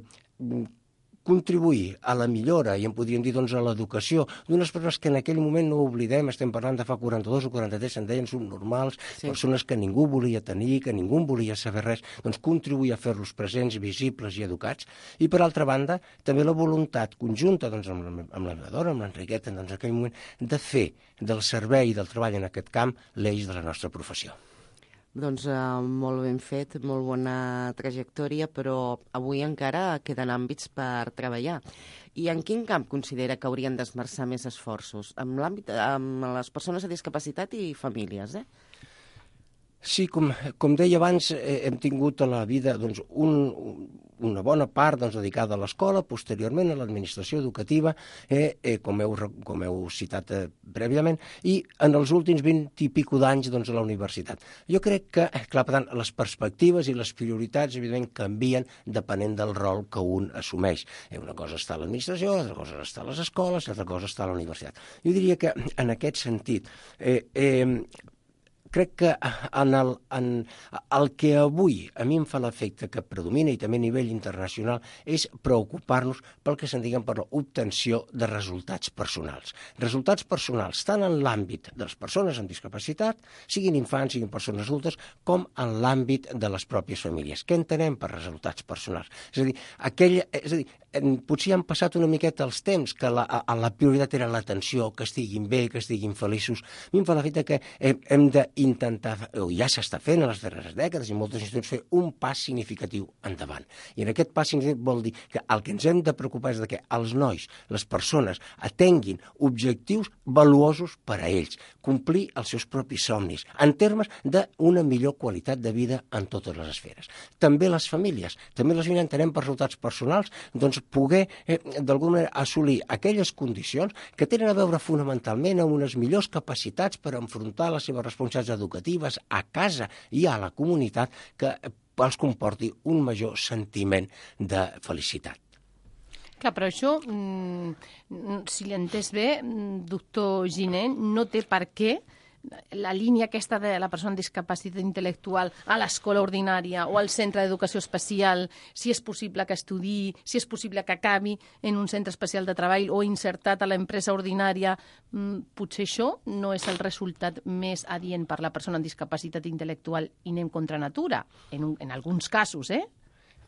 contribuir a la millora, i en podríem dir doncs, a l'educació, d'unes persones que en aquell moment no oblidem, estem parlant de fa 42 o 43, se'n deien subnormals, sí. persones que ningú volia tenir, que ningú volia saber res, doncs contribuir a fer-los presents, visibles i educats. I per altra banda, també la voluntat conjunta doncs, amb, la, amb la meva dona, amb l'Enriqueta, doncs, en aquell moment, de fer del servei i del treball en aquest camp l'eix de la nostra professió. Doncs uh, molt ben fet, molt bona trajectòria, però avui encara queden àmbits per treballar. I en quin camp considera que haurien d'esmerçar més esforços? L'àmbit amb les persones amb discapacitat i famílies, eh? Sí, com, com deia abans, eh, hem tingut a la vida doncs, un, una bona part doncs, dedicada a l'escola, posteriorment a l'administració educativa, eh, eh, com, heu, com heu citat eh, prèviament, i en els últims 20 i pico d'anys doncs, a la universitat. Jo crec que, eh, clar, per tant, les perspectives i les prioritats, evidentment, canvien depenent del rol que un assumeix. Eh, una cosa està a l'administració, altra cosa està a les escoles, altra cosa està a la universitat. Jo diria que, en aquest sentit, eh, eh, crec que en el, en el que avui a mi em fa l'efecte que predomina i també a nivell internacional és preocupar-nos pel que se'n diguen per l'obtenció de resultats personals. Resultats personals tant en l'àmbit de les persones amb discapacitat, siguin infants, siguin persones adultes, com en l'àmbit de les pròpies famílies. Què entenem per resultats personals? És a dir, aquell, és a dir potser han passat una miqueta els temps, que la, a, la prioritat era l'atenció, que estiguin bé, que estiguin feliços. A mi em fa l'efecte que hem, hem d'intentar, o ja s'està fent en les darreres dècades, i moltes institucions, fer un pas significatiu endavant. I en aquest pas significatiu vol dir que el que ens hem de preocupar és de que els nois, les persones, atenguin objectius valuosos per a ells, complir els seus propis somnis, en termes d'una millor qualitat de vida en totes les esferes. També les famílies, també les famílies entenem per resultats personals, doncs poder, eh, d'alguna manera, assolir aquelles condicions que tenen a veure fonamentalment amb unes millors capacitats per enfrontar les seves responsabilitats educatives a casa i a la comunitat que els comporti un major sentiment de felicitat. Clar, però això, mm, si l'entès bé, mm, doctor Giné, no té per què la línia aquesta de la persona amb discapacitat intel·lectual a l'escola ordinària o al centre d'educació especial, si és possible que estudi, si és possible que acabi en un centre especial de treball o insertat a l'empresa ordinària, mm, potser això no és el resultat més adient per la persona amb discapacitat intel·lectual i anem contra natura, en, un, en alguns casos, eh?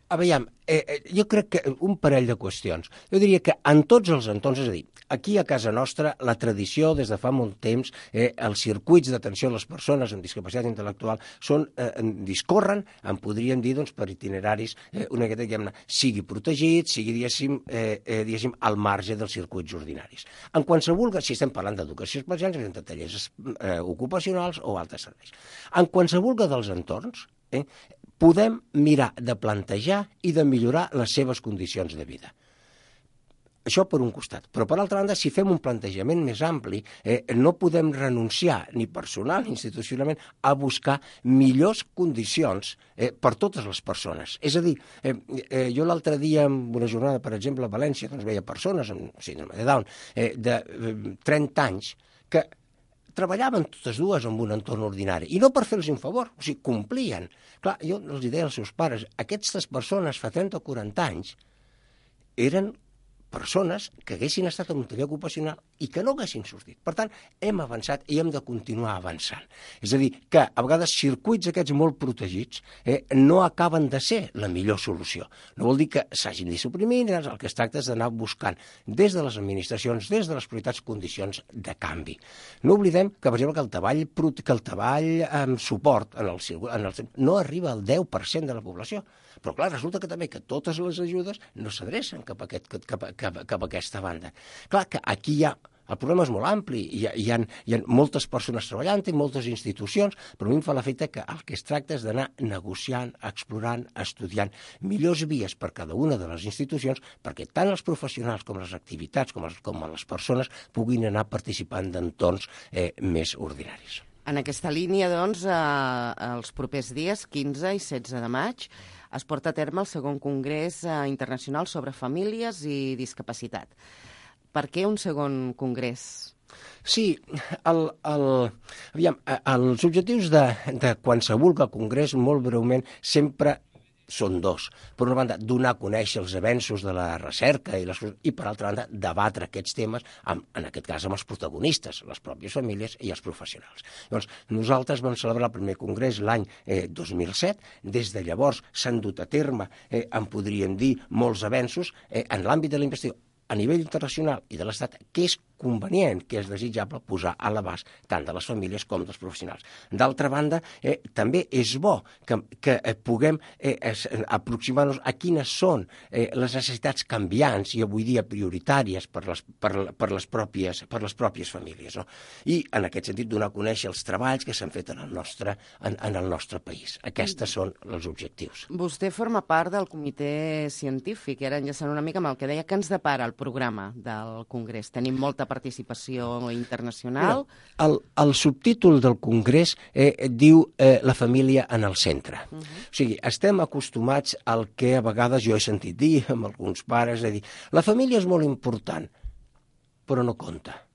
A veure, eh, eh, jo crec que un parell de qüestions. Jo diria que en tots els entorns, és a dir, aquí a casa nostra, la tradició des de fa molt temps, eh, els circuits d'atenció a les persones amb discapacitat intel·lectual són, eh, discorren, en podríem dir, doncs, per itineraris, eh, una miqueta, diguem-ne, sigui protegit, sigui, diguéssim, eh, eh, diguéssim, al marge dels circuits ordinaris. En qualsevol, si estem parlant d'educació especial, de tallers eh, ocupacionals o altres serveis. En qualsevol dels entorns, eh, podem mirar de plantejar i de millorar les seves condicions de vida. Això per un costat. Però, per altra banda, si fem un plantejament més ampli, eh, no podem renunciar, ni personal ni institucionalment, a buscar millors condicions eh, per totes les persones. És a dir, eh, eh, jo l'altre dia, en una jornada, per exemple, a València, doncs veia persones amb síndrome de Down eh, de eh, 30 anys que treballaven totes dues en un entorn ordinari, i no per fer-los un favor, o sigui, complien. Clar, jo els deia als seus pares, aquestes persones fa 30 o 40 anys eren persones que haguessin estat en un taller ocupacional i que no haguessin sortit. Per tant, hem avançat i hem de continuar avançant. És a dir, que a vegades circuits aquests molt protegits eh, no acaben de ser la millor solució. No vol dir que s'hagin de suprimir, el que es tracta és d'anar buscant des de les administracions, des de les prioritats, condicions de canvi. No oblidem que, per exemple, que el treball, que el treball amb suport en el, en el, no arriba al 10% de la població. Però, clar, resulta que també que totes les ajudes no s'adrecen cap, a aquest, cap, a, cap, cap a aquesta banda. Clar que aquí hi ha el problema és molt ampli, hi ha, hi ha, hi ha moltes persones treballant i moltes institucions, però a mi em fa l'efecte que el que es tracta és d'anar negociant, explorant, estudiant millors vies per cada una de les institucions perquè tant els professionals com les activitats com, els, com les persones puguin anar participant d'entorns eh, més ordinaris. En aquesta línia, doncs, eh, els propers dies, 15 i 16 de maig, es porta a terme el segon Congrés eh, Internacional sobre Famílies i Discapacitat. Per què un segon congrés? Sí, el, el, aviam, eh, els objectius de, de qualsevol congrés, molt breument, sempre són dos. Per una banda, donar a conèixer els avenços de la recerca i, les, i per altra banda, debatre aquests temes, amb, en aquest cas amb els protagonistes, les pròpies famílies i els professionals. Llavors, nosaltres vam celebrar el primer congrés l'any eh, 2007. Des de llavors s'han dut a terme, eh, en podríem dir, molts avenços eh, en l'àmbit de la investigació a nivell internacional i de l'Estat que és convenient, que és desitjable posar a l'abast tant de les famílies com dels professionals. D'altra banda, eh, també és bo que, que eh, puguem eh, aproximar-nos a quines són eh, les necessitats canviants i avui dia prioritàries per les, per, per les, pròpies, per les pròpies famílies. No? I en aquest sentit donar a conèixer els treballs que s'han fet en el, nostre, en, en el nostre país. Aquests són els objectius. Vostè forma part del comitè científic, i ara enllaçant una mica amb el que deia, que ens depara el programa del Congrés. Tenim molta participació internacional. Mira, el, el subtítol del Congrés eh, diu eh, la família en el centre. Uh -huh. O sigui, estem acostumats al que a vegades jo he sentit dir amb alguns pares, de dir, la família és molt important, però no compta.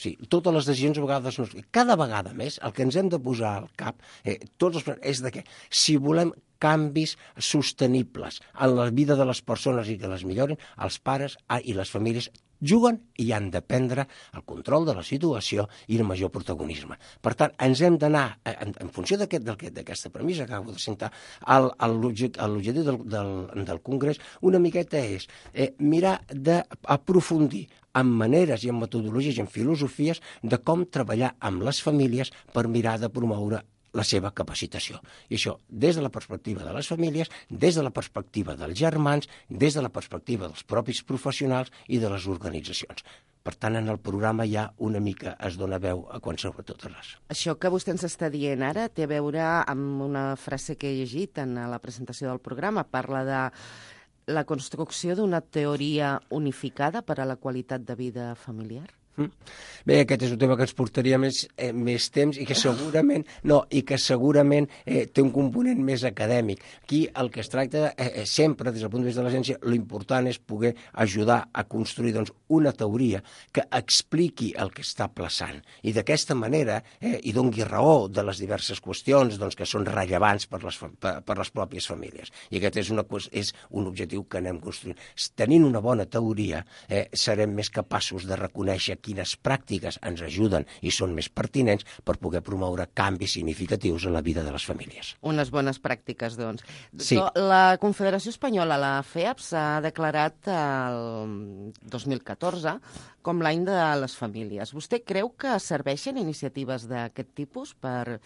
Sí, totes les decisions a vegades... No... Cada vegada més el que ens hem de posar al cap eh, tots els, és de que si volem canvis sostenibles en la vida de les persones i que les millorin, els pares ah, i les famílies juguen i han de prendre el control de la situació i el major protagonisme. Per tant, ens hem d'anar, eh, en, en funció d'aquesta aquest, premissa que acabo de sentar, l'objectiu del, del, del Congrés una miqueta és eh, mirar d'aprofundir en maneres i en metodologies i en filosofies de com treballar amb les famílies per mirar de promoure la seva capacitació. I això des de la perspectiva de les famílies, des de la perspectiva dels germans, des de la perspectiva dels propis professionals i de les organitzacions. Per tant, en el programa ja una mica es dona veu a qualsevol totes les. Això que vostè ens està dient ara té a veure amb una frase que he llegit en la presentació del programa. Parla de la construcció d'una teoria unificada per a la qualitat de vida familiar? Mm. Bé, aquest és un tema que ens portaria més, eh, més temps i que segurament no, i que segurament eh, té un component més acadèmic. Aquí el que es tracta eh, eh sempre, des del punt de vista de l'agència, l'important és poder ajudar a construir doncs, una teoria que expliqui el que està plaçant i d'aquesta manera eh, i dongui raó de les diverses qüestions doncs, que són rellevants per les, per, per les pròpies famílies. I aquest és, una, és un objectiu que anem construint. Tenint una bona teoria, eh, serem més capaços de reconèixer quines pràctiques ens ajuden i són més pertinents per poder promoure canvis significatius en la vida de les famílies. Unes bones pràctiques, doncs. Sí. La Confederació Espanyola, la FEAPS, ha declarat el 2014 com l'any de les famílies. Vostè creu que serveixen iniciatives d'aquest tipus per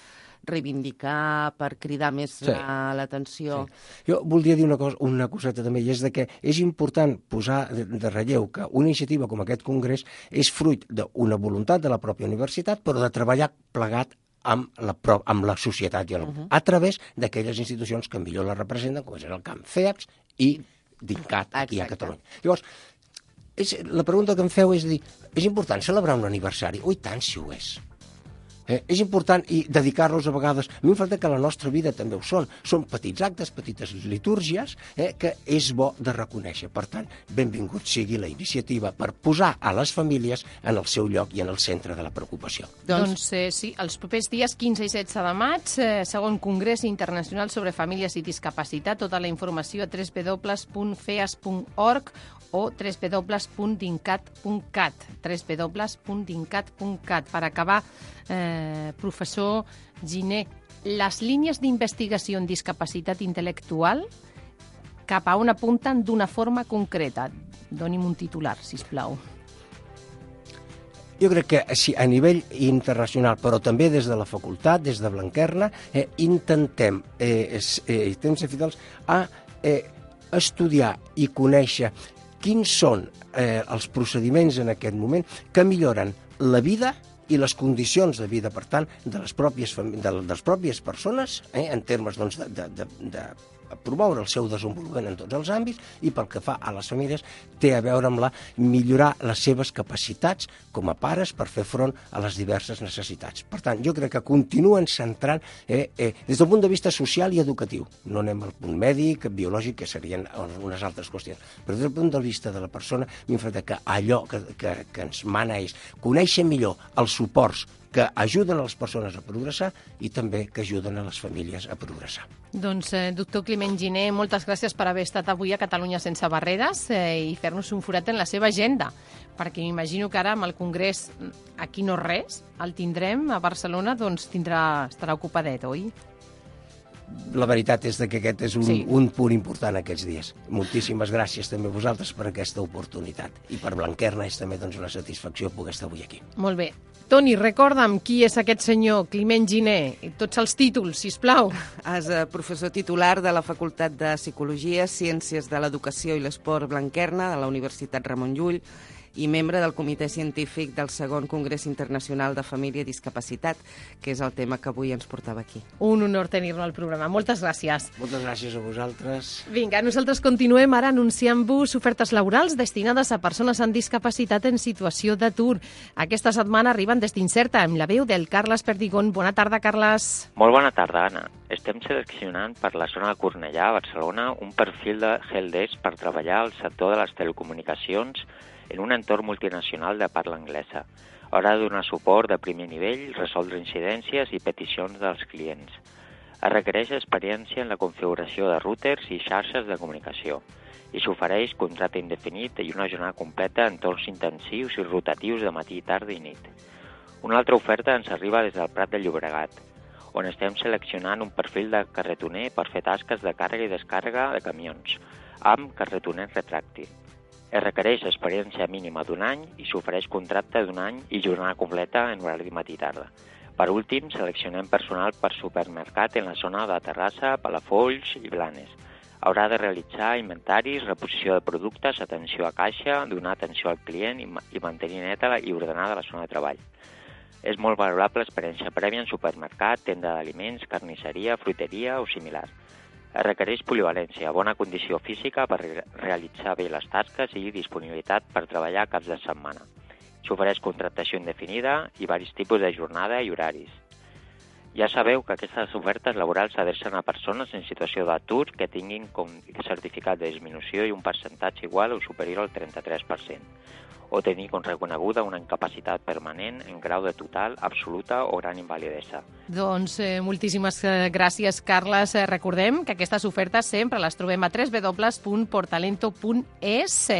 reivindicar, per cridar més sí. l'atenció? Sí. Jo voldria dir una, cosa, una coseta també, i és de que és important posar de, de relleu que una iniciativa com aquest congrés és fruit d'una voluntat de la pròpia universitat, però de treballar plegat amb la, amb la societat i el, uh -huh. a través d'aquelles institucions que millor la representen, com és el camp FEAPS i DINCAT, aquí Exacte. a Catalunya. Llavors, és, la pregunta que em feu és dir, és important celebrar un aniversari? Ui, tant si ho és. Eh, és important i dedicar-los a vegades... A mi em falta que la nostra vida també ho són. Són petits actes, petites litúrgies, eh, que és bo de reconèixer. Per tant, benvingut sigui la iniciativa per posar a les famílies en el seu lloc i en el centre de la preocupació. Doncs, doncs eh, sí, els propers dies 15 i 16 de maig, eh, segon Congrés Internacional sobre Famílies i Discapacitat, tota la informació a www.feas.org o www.dincat.cat www.dincat.cat Per acabar, eh, professor Giné, les línies d'investigació en discapacitat intel·lectual cap a on apunten d'una forma concreta? Doni'm un titular, si plau. Jo crec que sí, a nivell internacional, però també des de la facultat, des de Blanquerna, eh, intentem, eh, eh, intentem ser fidels a eh, estudiar i conèixer quins són eh, els procediments en aquest moment que milloren la vida i les condicions de vida, per tant, de les pròpies, de, de les pròpies persones, eh, en termes doncs, de, de, de, de promoure el seu desenvolupament en tots els àmbits i pel que fa a les famílies té a veure amb la millorar les seves capacitats com a pares per fer front a les diverses necessitats. Per tant, jo crec que continuen centrant eh, eh, des del punt de vista social i educatiu. No anem al punt mèdic, biològic, que serien unes altres qüestions. Però des del punt de vista de la persona, m'infrata que allò que, que, que ens mana és conèixer millor els suports que ajuden a les persones a progressar i també que ajuden a les famílies a progressar. Doncs, eh, doctor Climent Giné, moltes gràcies per haver estat avui a Catalunya sense barreres eh, i fer-nos un forat en la seva agenda, perquè m'imagino que ara amb el Congrés aquí no res, el tindrem a Barcelona, doncs tindrà, estarà ocupadet, oi? La veritat és que aquest és un, Sí. un punt important aquests dies. Moltíssimes gràcies també a vosaltres per aquesta oportunitat. I per Blanquerna és també doncs, una satisfacció poder estar avui aquí. Molt bé. Toni, recorda'm qui és aquest senyor, Climent Giné, i tots els títols, si plau. És eh, professor titular de la Facultat de Psicologia, Ciències de l'Educació i l'Esport Blanquerna de la Universitat Ramon Llull i membre del Comitè Científic del segon Congrés Internacional de Família i Discapacitat, que és el tema que avui ens portava aquí. Un honor tenir-lo al programa. Moltes gràcies. Moltes gràcies a vosaltres. Vinga, nosaltres continuem ara anunciant-vos ofertes laborals destinades a persones amb discapacitat en situació d'atur. Aquesta setmana arriben des d'Incerta amb la veu del Carles Perdigón. Bona tarda, Carles. Molt bona tarda, Anna. Estem seleccionant per la zona de Cornellà, a Barcelona, un perfil de helpdesk per treballar al sector de les telecomunicacions en un entorn multinacional de parla anglesa. Haurà de donar suport de primer nivell, resoldre incidències i peticions dels clients. Es requereix experiència en la configuració de routers i xarxes de comunicació i s'ofereix contracte indefinit i una jornada completa en torns intensius i rotatius de matí, tarda i nit. Una altra oferta ens arriba des del Prat de Llobregat, on estem seleccionant un perfil de carretoner per fer tasques de càrrega i descàrrega de camions, amb carretoner retràctil. Es requereix experiència mínima d'un any i s'ofereix contracte d'un any i jornada completa en horari matí i tarda. Per últim, seleccionem personal per supermercat en la zona de Terrassa, Palafolls i Blanes. Haurà de realitzar inventaris, reposició de productes, atenció a caixa, donar atenció al client i, i mantenir neta i ordenada la zona de treball. És molt valorable experiència prèvia en supermercat, tenda d'aliments, carnisseria, fruiteria o similar. Requereix polivalència, bona condició física per re- realitzar bé les tasques i disponibilitat per treballar caps de setmana. S'ofereix contractació indefinida i varis tipus de jornada i horaris. Ja sabeu que aquestes ofertes laborals s'adrecen a persones en situació d'atur que tinguin com certificat de disminució i un percentatge igual o superior al 33%, o tenir reconeguda una incapacitat permanent en grau de total, absoluta o gran invalidesa. Doncs eh, moltíssimes eh, gràcies, Carles. Eh, recordem que aquestes ofertes sempre les trobem a www.portalento.es,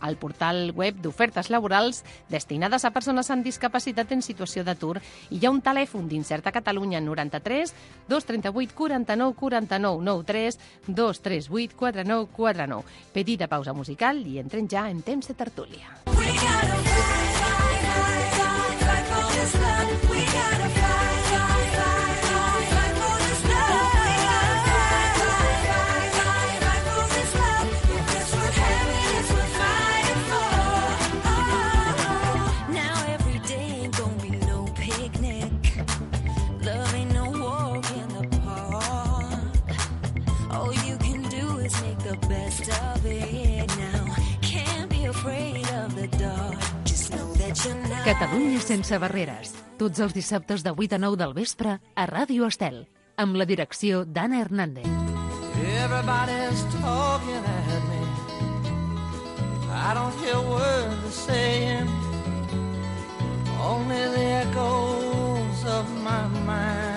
al portal web d'ofertes laborals destinades a persones amb discapacitat en situació d'atur. I hi ha un telèfon d'Incerta Catalunya 93 238 49 49 93 238 49 49. Petita pausa musical i entrem ja en temps de tertúlia. Now Catalunya sense barreres. Tots els dissabtes de 8 a 9 del vespre a Ràdio Estel. Amb la direcció d'Anna Hernández. Everybody's talking at me. I don't hear words they're saying, only the echoes of my mind.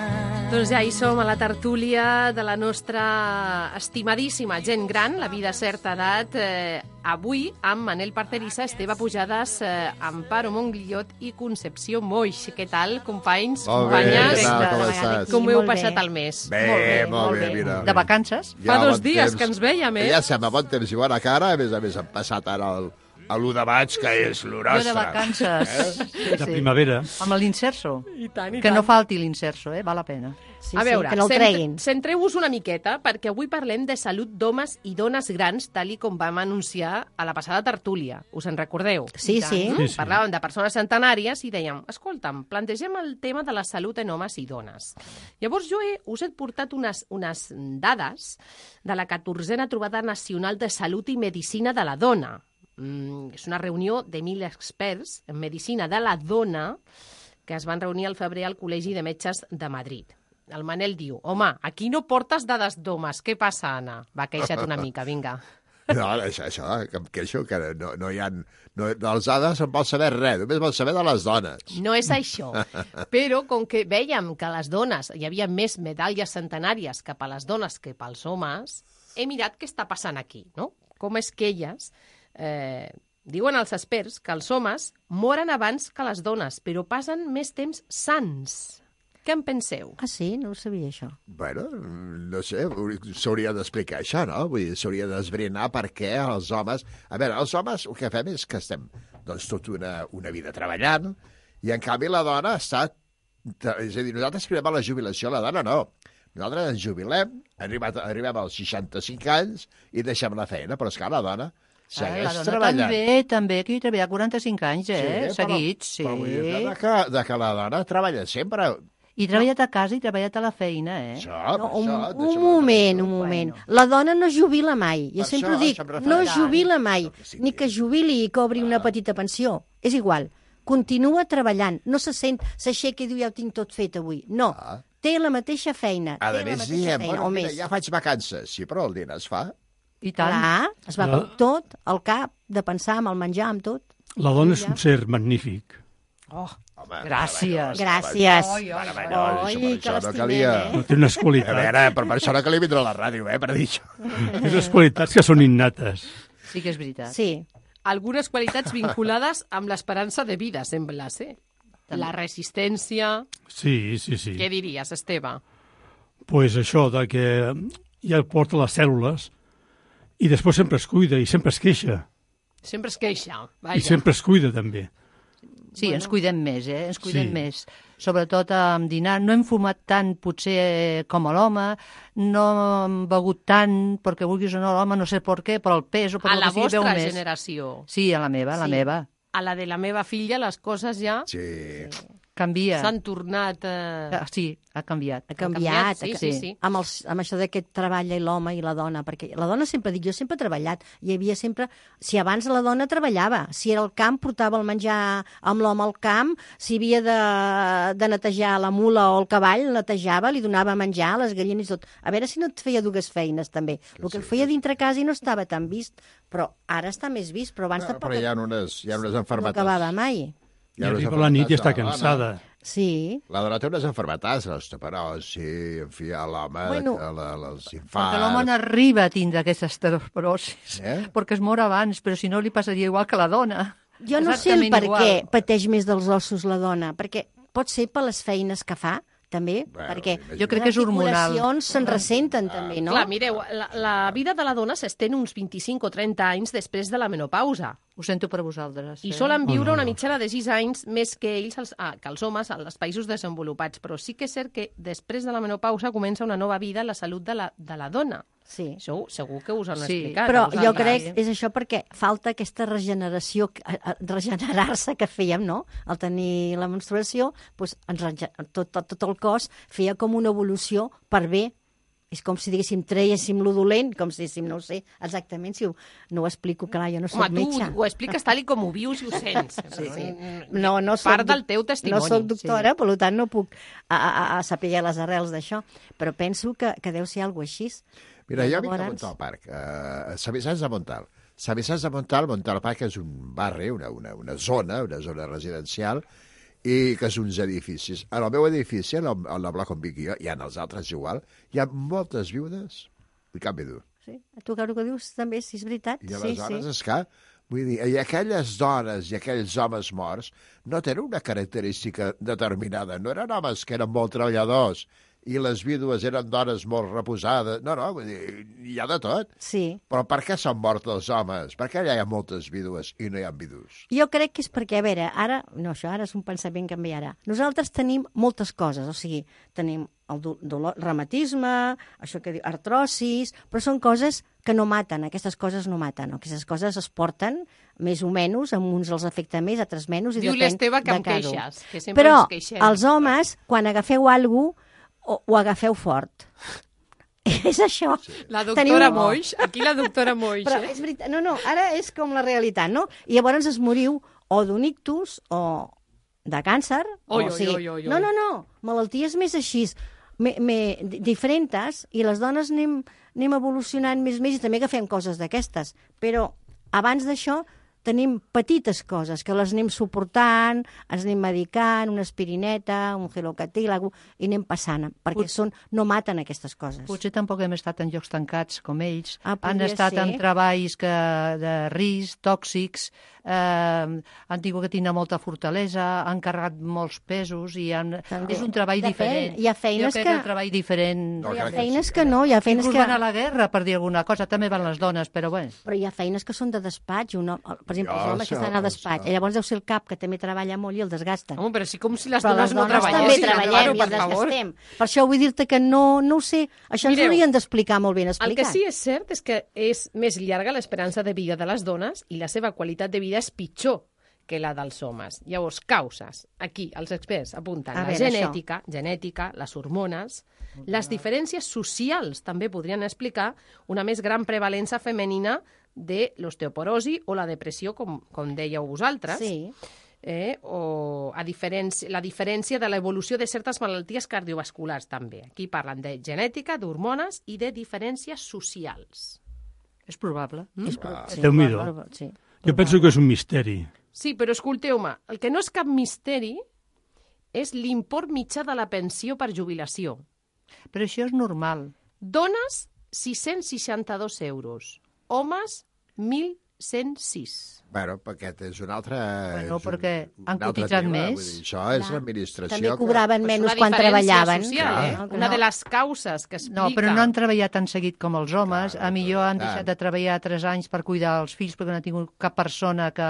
Doncs ja hi som a la tertúlia de la nostra estimadíssima gent gran, la vida a certa edat, eh, avui amb Manel Parcerissa, Esteve Pujades, eh, Amparo Monguillot i Concepció Moix. Què tal, companys, Molt bé, companyes? què tal, com estàs? Com heu molt bé. passat el mes? Bé, molt bé, mira. De vacances? Ja Fa dos bon dies temps. que ens veiem, eh? Ja sembla bon temps i bona cara, a més a més hem passat ara el, a l'1 de maig, que és l'horostre. Jo de vacances. Eh? Sí, De primavera. Amb l'inserso. I tant, i que tant. no falti l'inserso, eh? Val la pena. Sí, a veure, cent- centreu-vos una miqueta, perquè avui parlem de salut d'homes i dones grans, tal i com vam anunciar a la passada tertúlia. Us en recordeu? Sí, sí. no? Sí, sí. Parlàvem de persones centenàries i dèiem, escolta'm, plantegem el tema de la salut en homes i dones. Llavors jo he, us he portat unes, unes dades de la 14a trobada nacional de salut i medicina de la dona. Mm, és una reunió de mil experts en medicina de la dona que es van reunir al febrer al Col·legi de Metges de Madrid. El Manel diu, home, aquí no portes dades d'homes, què passa, Anna? Va, queixa't una mica, vinga. No, això, això que em queixo, que no, no hi ha... No, dels hades en vol saber res, només vol saber de les dones. No és això, però com que vèiem que les dones hi havia més medalles centenàries cap a les dones que pels homes, he mirat què està passant aquí, no? Com és que elles... Eh, diuen els experts que els homes moren abans que les dones, però passen més temps sants. Què en penseu? Ah, sí? No ho sabia, això. Bueno, no sé, s'hauria d'explicar això, no? Vull dir, s'hauria d'esbrinar per què els homes... A veure, els homes el que fem és que estem doncs, tota una, una vida treballant i, en canvi, la dona està... És a dir, nosaltres arribem a la jubilació, la dona no. Nosaltres ens jubilem, arribem, arribem als 65 anys i deixem la feina, però és que la dona segueix la dona treballant. també, també, aquí treballa 45 anys, eh? però- Seguits, sí. Però vull dir de que, de que la dona treballa sempre. I treballat a casa i treballat a la feina, eh? Això, No, un, això, un moment, un moment. La dona no jubila mai. Jo Per sempre això, ho dic, no jubila mai. Ni que jubili i cobri una petita pensió. És igual. Continua treballant. No se sent, s'aixeca i diu ja ho tinc tot fet avui. No. Té la mateixa feina. A té la més, mateixa diem, feina, bueno, o mira, més. ja faig vacances. Sí, però el dinar es fa. I tant. Clar, es va La- per tot, al cap, de pensar amb el menjar, amb tot. La dona és un ser magnífic. Oh, Home, gràcies. Gràcies. Oi, oi, oi. Oi, que no calia... eh? No té unes A qualitats. veure, per, per això no calia vindre a la ràdio, eh, per dir això. Té unes qualitats que són innates. Sí que és veritat. Sí. Algunes qualitats vinculades amb l'esperança de vida, sembla ser. La resistència... Sí, sí, sí. Què diries, Esteve? pues això de que ja porta les cèl·lules i després sempre es cuida i sempre es queixa. Sempre es queixa. Vaja. I sempre es cuida, també. Sí, ens cuidem més, eh? Ens cuidem Sí. més. Sobretot amb dinar. No hem fumat tant, potser, com a l'home. No hem begut tant, perquè vulguis o no, l'home, no sé per què, però el pes o per A el la que sigui, vostra beu més. generació. Sí, a la meva, a la Sí. meva. A la de la meva filla les coses ja Sí. Canvia. s'han tornat... Eh... Ah, Sí, ha canviat. Ha canviat, sí, ha- sí, sí. Amb, els, amb això de que treballa l'home i la dona, perquè la dona sempre, dic, jo sempre he treballat, hi havia sempre, si abans la dona treballava, si era al camp portava el menjar amb l'home al camp, si havia de, de netejar la mula o el cavall, netejava, li donava menjar a les gallines i tot. A veure si no et feia dues feines, també. El que el feia dintre casa i no estava tan vist, però ara està més vist, però abans Però, tampoc però hi ha unes, hi ha unes no enfermetats. acabava mai. I arriba la nit i està cansada. Sí. La dona té unes enfermetats, l'osteoporosi, en fi, a l'home, Bueno, bueno, la, la, els Perquè infants... l'home no arriba a tindre aquesta osteoporosis, Eh? perquè es mor abans, però si no li passaria igual que la dona. Jo no sé el Exactament per igual. què pateix més dels ossos la dona, perquè pot ser per les feines que fa, també, Bueno, perquè Jo crec que és hormonal. les articulacions se'n ressenten, també, no? Clar, mireu, la, la vida de la dona s'estén uns 25 o 30 anys després de la menopausa. Ho sento per vosaltres. I eh? solen viure no, una mitjana de 6 anys més que ells, els, ah, que els homes, als països desenvolupats. Però sí que és cert que després de la menopausa comença una nova vida a la salut de la, de la dona. Sí. Això segur que us han Sí, explicat. Però jo crec que és això perquè falta aquesta regeneració, regenerar-se que fèiem, no? Al tenir la menstruació, doncs ens tot, tot, tot el cos feia com una evolució per bé. És com si diguéssim, treiéssim lo dolent, com si diguéssim, no ho sé exactament, si ho, no ho explico, clar, jo no soc Home, tu metge. ho expliques tal i com ho vius i ho sents. Sí, sí. No, no soc, Part del teu testimoni. No soc doctora, sí. per tant no puc a, a, a saber les arrels d'això, però penso que, que deu ser alguna així. Mira, jo vinc llavors- Montal Parc, uh, a Sant Vicenç de Montal. Vicenç de Montal, Montal Parc és un barri, una, una, una zona, una zona residencial, i que és uns edificis. En el meu edifici, en el, en el bloc on vinc jo, i en els altres igual, hi ha moltes viudes i cap vidu. Sí? Tu que que dius també, si és veritat. I sí, aleshores sí. és que, vull dir, i aquelles dones i aquells homes morts no tenen una característica determinada. No eren homes que eren molt treballadors i les vídues eren dones molt reposades. No, no, vull dir, hi ha de tot. Sí. Però per què s'han mort els homes? Per què hi ha moltes vídues i no hi ha vidus? Jo crec que és perquè, a veure, ara, no, això ara és un pensament que em ara. Nosaltres tenim moltes coses, o sigui, tenim el do- dolor, reumatisme, això que diu artrosis, però són coses que no maten, aquestes coses no maten, aquestes coses es porten més o menys, amb uns els afecta més, altres menys, i Diu depèn l'Esteve que de amb cada un. queixes, que sempre Però ens queixem. els homes, quan agafeu alguna cosa, ho, agafeu fort. és això. La doctora Teniu- Moix, aquí la doctora Moix, Però eh? és veritat, no, no, ara és com la realitat, no? I llavors es moriu o d'un ictus o de càncer. Oi, o, oi, oi, oi, oi. No, no, no, malalties més així, me, me, di- diferents, i les dones anem, anem evolucionant més més i també agafem coses d'aquestes. Però abans d'això tenim petites coses que les anem suportant, ens anem medicant, una aspirineta, un gelocatílago, i anem passant, perquè són, no maten aquestes coses. Potser tampoc hem estat en llocs tancats com ells. Ah, han estat ser. en treballs que, de risc, tòxics, eh, han tingut que tindre molta fortalesa, han carregat molts pesos i han... També. és un treball Depèn. diferent. Hi ha feines jo crec que- un treball diferent... No, hi ha feines que no, hi ha feines Inclús que... van a la guerra, per dir alguna cosa, també van les dones, però bé. Però hi ha feines que són de despatx, un, home- per exemple, els homes que estan al però despatx, i llavors deu ser el cap que també treballa molt i el desgasten. Home, però sí com si les Però dones les no dones també treballem i el desgastem. Per això vull dir-te que no, no ho sé, això ens Mireu, ho haurien d'explicar molt ben El que explicat. sí és cert és que és més llarga l'esperança de vida de les dones i la seva qualitat de vida és pitjor que la dels homes. Llavors, causes. Aquí, els experts apunten A la veure, genètica, genètica, les hormones, les diferències socials també podrien explicar una més gran prevalença femenina de l'osteoporosi o la depressió, com, com dèieu vosaltres. Sí. Eh, o a diferència, la diferència de l'evolució de certes malalties cardiovasculars també. Aquí parlen de genètica, d'hormones i de diferències socials. És probable. Mm? És pro- sí, Déu-n'hi-do. probable, sí. Jo penso que és un misteri. Sí, però escolteu-me, el que no és cap misteri és l'import mitjà de la pensió per jubilació. Però això és normal. Dones, 662 euros. Homes, 1.106. Bueno, perquè aquest és un altre... Bueno, un- perquè han cotitzat tema, més. Dir, això és Clar. l'administració... També que- cobraven És menys una quan treballaven. Social, eh? Clar. Una de les causes que explica... No, però no han treballat tan seguit com els homes. a millor han tant. deixat de treballar tres anys per cuidar els fills perquè no han tingut cap persona que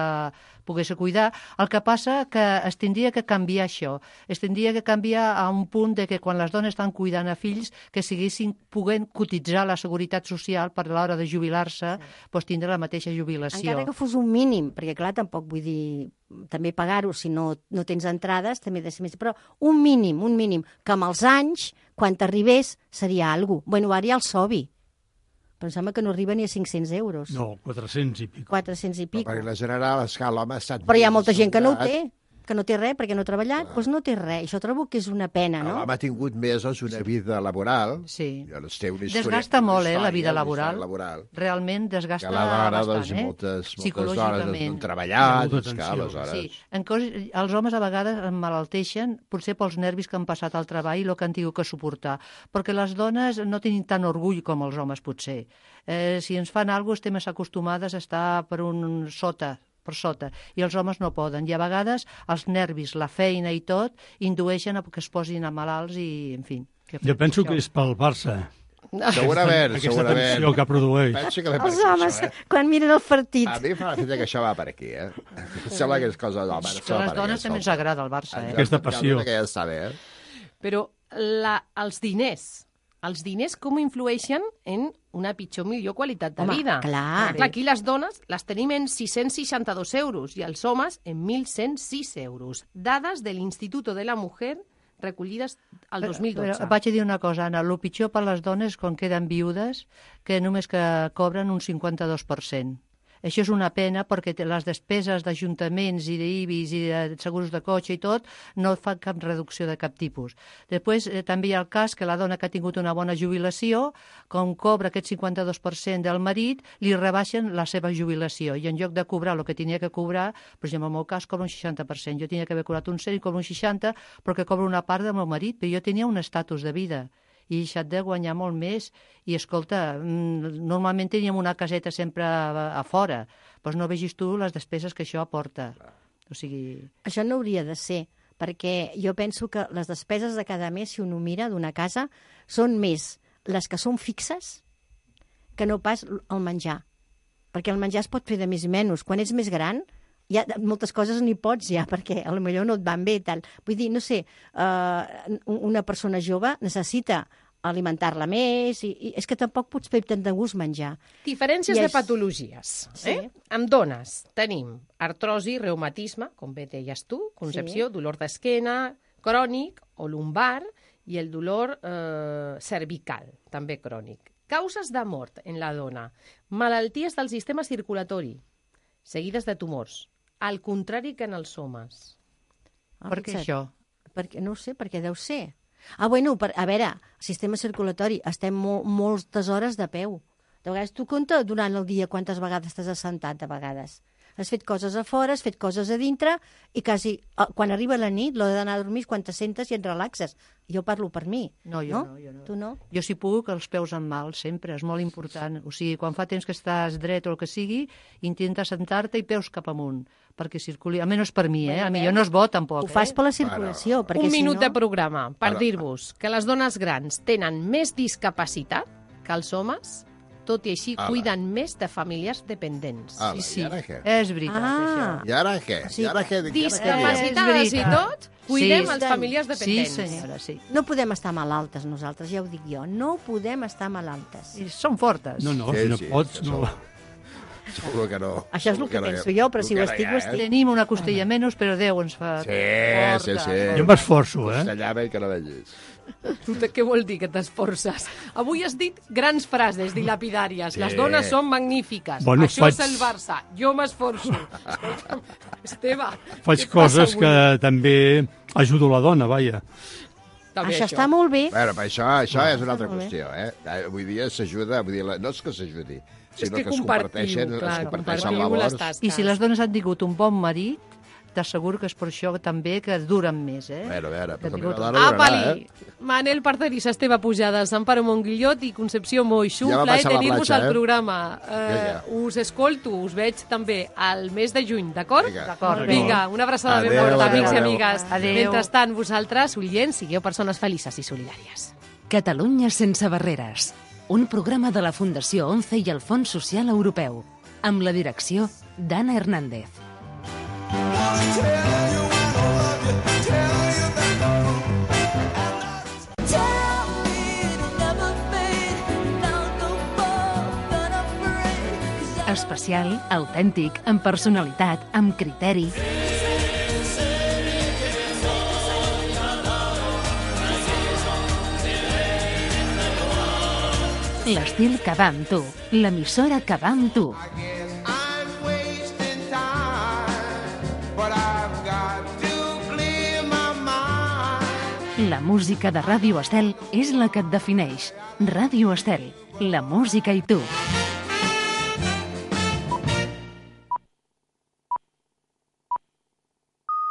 pogués cuidar. El que passa que es tindria que canviar això. Es tindria que canviar a un punt de que quan les dones estan cuidant a fills que siguessin poguent cotitzar la seguretat social per a l'hora de jubilar-se, doncs tindre la mateixa jubilació. Encara que fos un mínim, perquè clar, tampoc vull dir també pagar-ho si no, no tens entrades, també de ser més... Però un mínim, un mínim, que amb els anys, quan t'arribés, seria alguna cosa. Bueno, ara ha el SOBI, però em sembla que no arriba ni a 500 euros. No, 400 i pico. 400 i pico. Perquè la general és que l'home ha estat... Però hi ha molta gent que no ho té, que no té res perquè no ha treballat, doncs no té res. Això trobo que és una pena, no? L'home ha tingut mesos una vida laboral. Sí. Té una Desgasta molt, eh, la vida laboral. laboral. Realment desgasta Que la dona, bastant, doncs, eh? moltes, moltes doncs, Psicològicament. no Molta és que aleshores... Sí, en cos, els homes a vegades emmalalteixen, potser pels nervis que han passat al treball i el que han tingut que suportar, perquè les dones no tenen tant orgull com els homes, potser. Eh, si ens fan alguna cosa, estem acostumades a estar per un sota, per sota, i els homes no poden. I a vegades els nervis, la feina i tot, indueixen a que es posin a malalts i, en fi... Que Jo penso que és pel Barça. Segurament, Aquesta segurament. tensió que produeix. Penso que ve per Els aquí, homes, això, eh? quan miren el partit. A mi fa l'efecte que això va per aquí, eh? Em sembla que és cosa d'home. Que a les dones també ens agrada el Barça, eh? Aquesta passió. Que ja està bé, eh? Però la, els diners, els diners com influeixen en una pitjor, millor qualitat de Home, vida? clar. clar. Aquí les dones les tenim en 662 euros i els homes en 1.106 euros. Dades de l'Instituto de la Mujer recollides al 2012. Però vaig a dir una cosa, Anna, el pitjor per les dones quan queden viudes que només que cobren un 52%. Això és una pena perquè les despeses d'ajuntaments i d'IBIS i de segurs de cotxe i tot no fan cap reducció de cap tipus. Després eh, també hi ha el cas que la dona que ha tingut una bona jubilació, com cobra aquest 52% del marit, li rebaixen la seva jubilació i en lloc de cobrar el que tenia que cobrar, per exemple, en el meu cas cobra un 60%. Jo tenia que haver cobrat un 100 i cobro un 60 perquè cobro una part del meu marit, però jo tenia un estatus de vida i deixat de guanyar molt més i escolta, mm, normalment teníem una caseta sempre a, a fora doncs no vegis tu les despeses que això aporta o sigui, Això no hauria de ser, perquè jo penso que les despeses de cada mes, si un ho mira, d'una casa, són més les que són fixes que no pas el menjar. Perquè el menjar es pot fer de més i menys. Quan ets més gran, ja moltes coses ni pots ja, perquè a lo millor no et van bé tal. Vull dir, no sé, uh, una persona jove necessita alimentar-la més, i, i és que tampoc pots fer tant de gust menjar. Diferències I de és- patologies. Sí. Eh? Amb dones tenim artrosi, reumatisme, com bé deies tu, concepció, Sí. dolor d'esquena, crònic o lumbar, i el dolor eh, cervical, també crònic. Causes de mort en la dona. Malalties del sistema circulatori, seguides de tumors. Al contrari que en els homes. Ah, fixa't. Perquè, no ho sé, perquè deu ser. Ah, bueno, per, a veure, sistema circulatori, estem mol, moltes hores de peu. De vegades, tu compta durant el dia quantes vegades t'has assentat, de vegades. Has fet coses a fora, has fet coses a dintre, i quasi, eh, quan arriba la nit, l'hora d'anar a dormir és quan te sentes i et relaxes. Jo parlo per mi. No, jo no, jo no. Tu no? Jo, si puc, els peus en mal, sempre, és molt important. O sigui, quan fa temps que estàs dret o el que sigui, intenta sentar-te i peus cap amunt, perquè circuli. Almenys per mi, eh? A mi jo no és bo, tampoc. Ho fas eh? per la circulació, perquè Un si minut no... de programa per Ara. dir-vos que les dones grans tenen més discapacitat que els homes, tot i així Ala. cuiden més de famílies dependents. Ala, i ara què? És veritat, Ah. I ara què? I ara què? I ara què Discapacitades i tot, cuidem Sí. els famílies dependents. Sí, senyora, sí. No podem estar malaltes nosaltres, ja ho dic jo. No podem estar malaltes. I són fortes. No, no, Sí, si no sí, pots, no. Segur que no. Això és el que no ha. penso jo, però si ho que estic, no ho ha, eh? estic. Tenim una costella menys, però Déu ens fa... Sí, sí, sí. Jo m'esforço, eh? Costellava i que no vegis. Tu te, què vol dir que t'esforces? Avui has dit grans frases dilapidàries. Sí. Les dones són magnífiques. Bueno, Això faig- és el Barça. Jo m'esforço. Esteve, Faig coses que també ajudo la dona, vaja. També això, està molt bé. Bueno, però això, això és una altra qüestió, eh? Eh, Avui dia s'ajuda, vull dir, la- no és que s'ajudi, sinó que que, es compartiu, comparteixen, clar, es comparteixen compartiu les labors. tasques. I si les dones han tingut un bon marit, t'asseguro que és per això també que duren més, eh? A veure, a veure, Que però també tingut- dona durarà, Apa-li! eh? Manel Parceris, Esteve Pujades, Amparo Monguillot i Concepció Moixú. Ja va plaer passar la tenir-vos platja, al eh? programa. Eh, Vinga. us escolto, us veig també al mes de juny, d'acord? Vinga. D'acord. Vinga, una abraçada ben Adéu, forta, adéu, amics i adéu. amigues. Adéu. Mentrestant, vosaltres, oients, sigueu persones felices i solidàries. Catalunya sense barreres. Un programa de la Fundació ONCE i el Fons Social Europeu. Amb la direcció d'Anna Hernández. Especial, autèntic, amb personalitat, amb criteri. L'estil que va amb tu, l'emissora que va amb tu. La música de Ràdio Estel és la que et defineix. Ràdio Estel, la música i tu.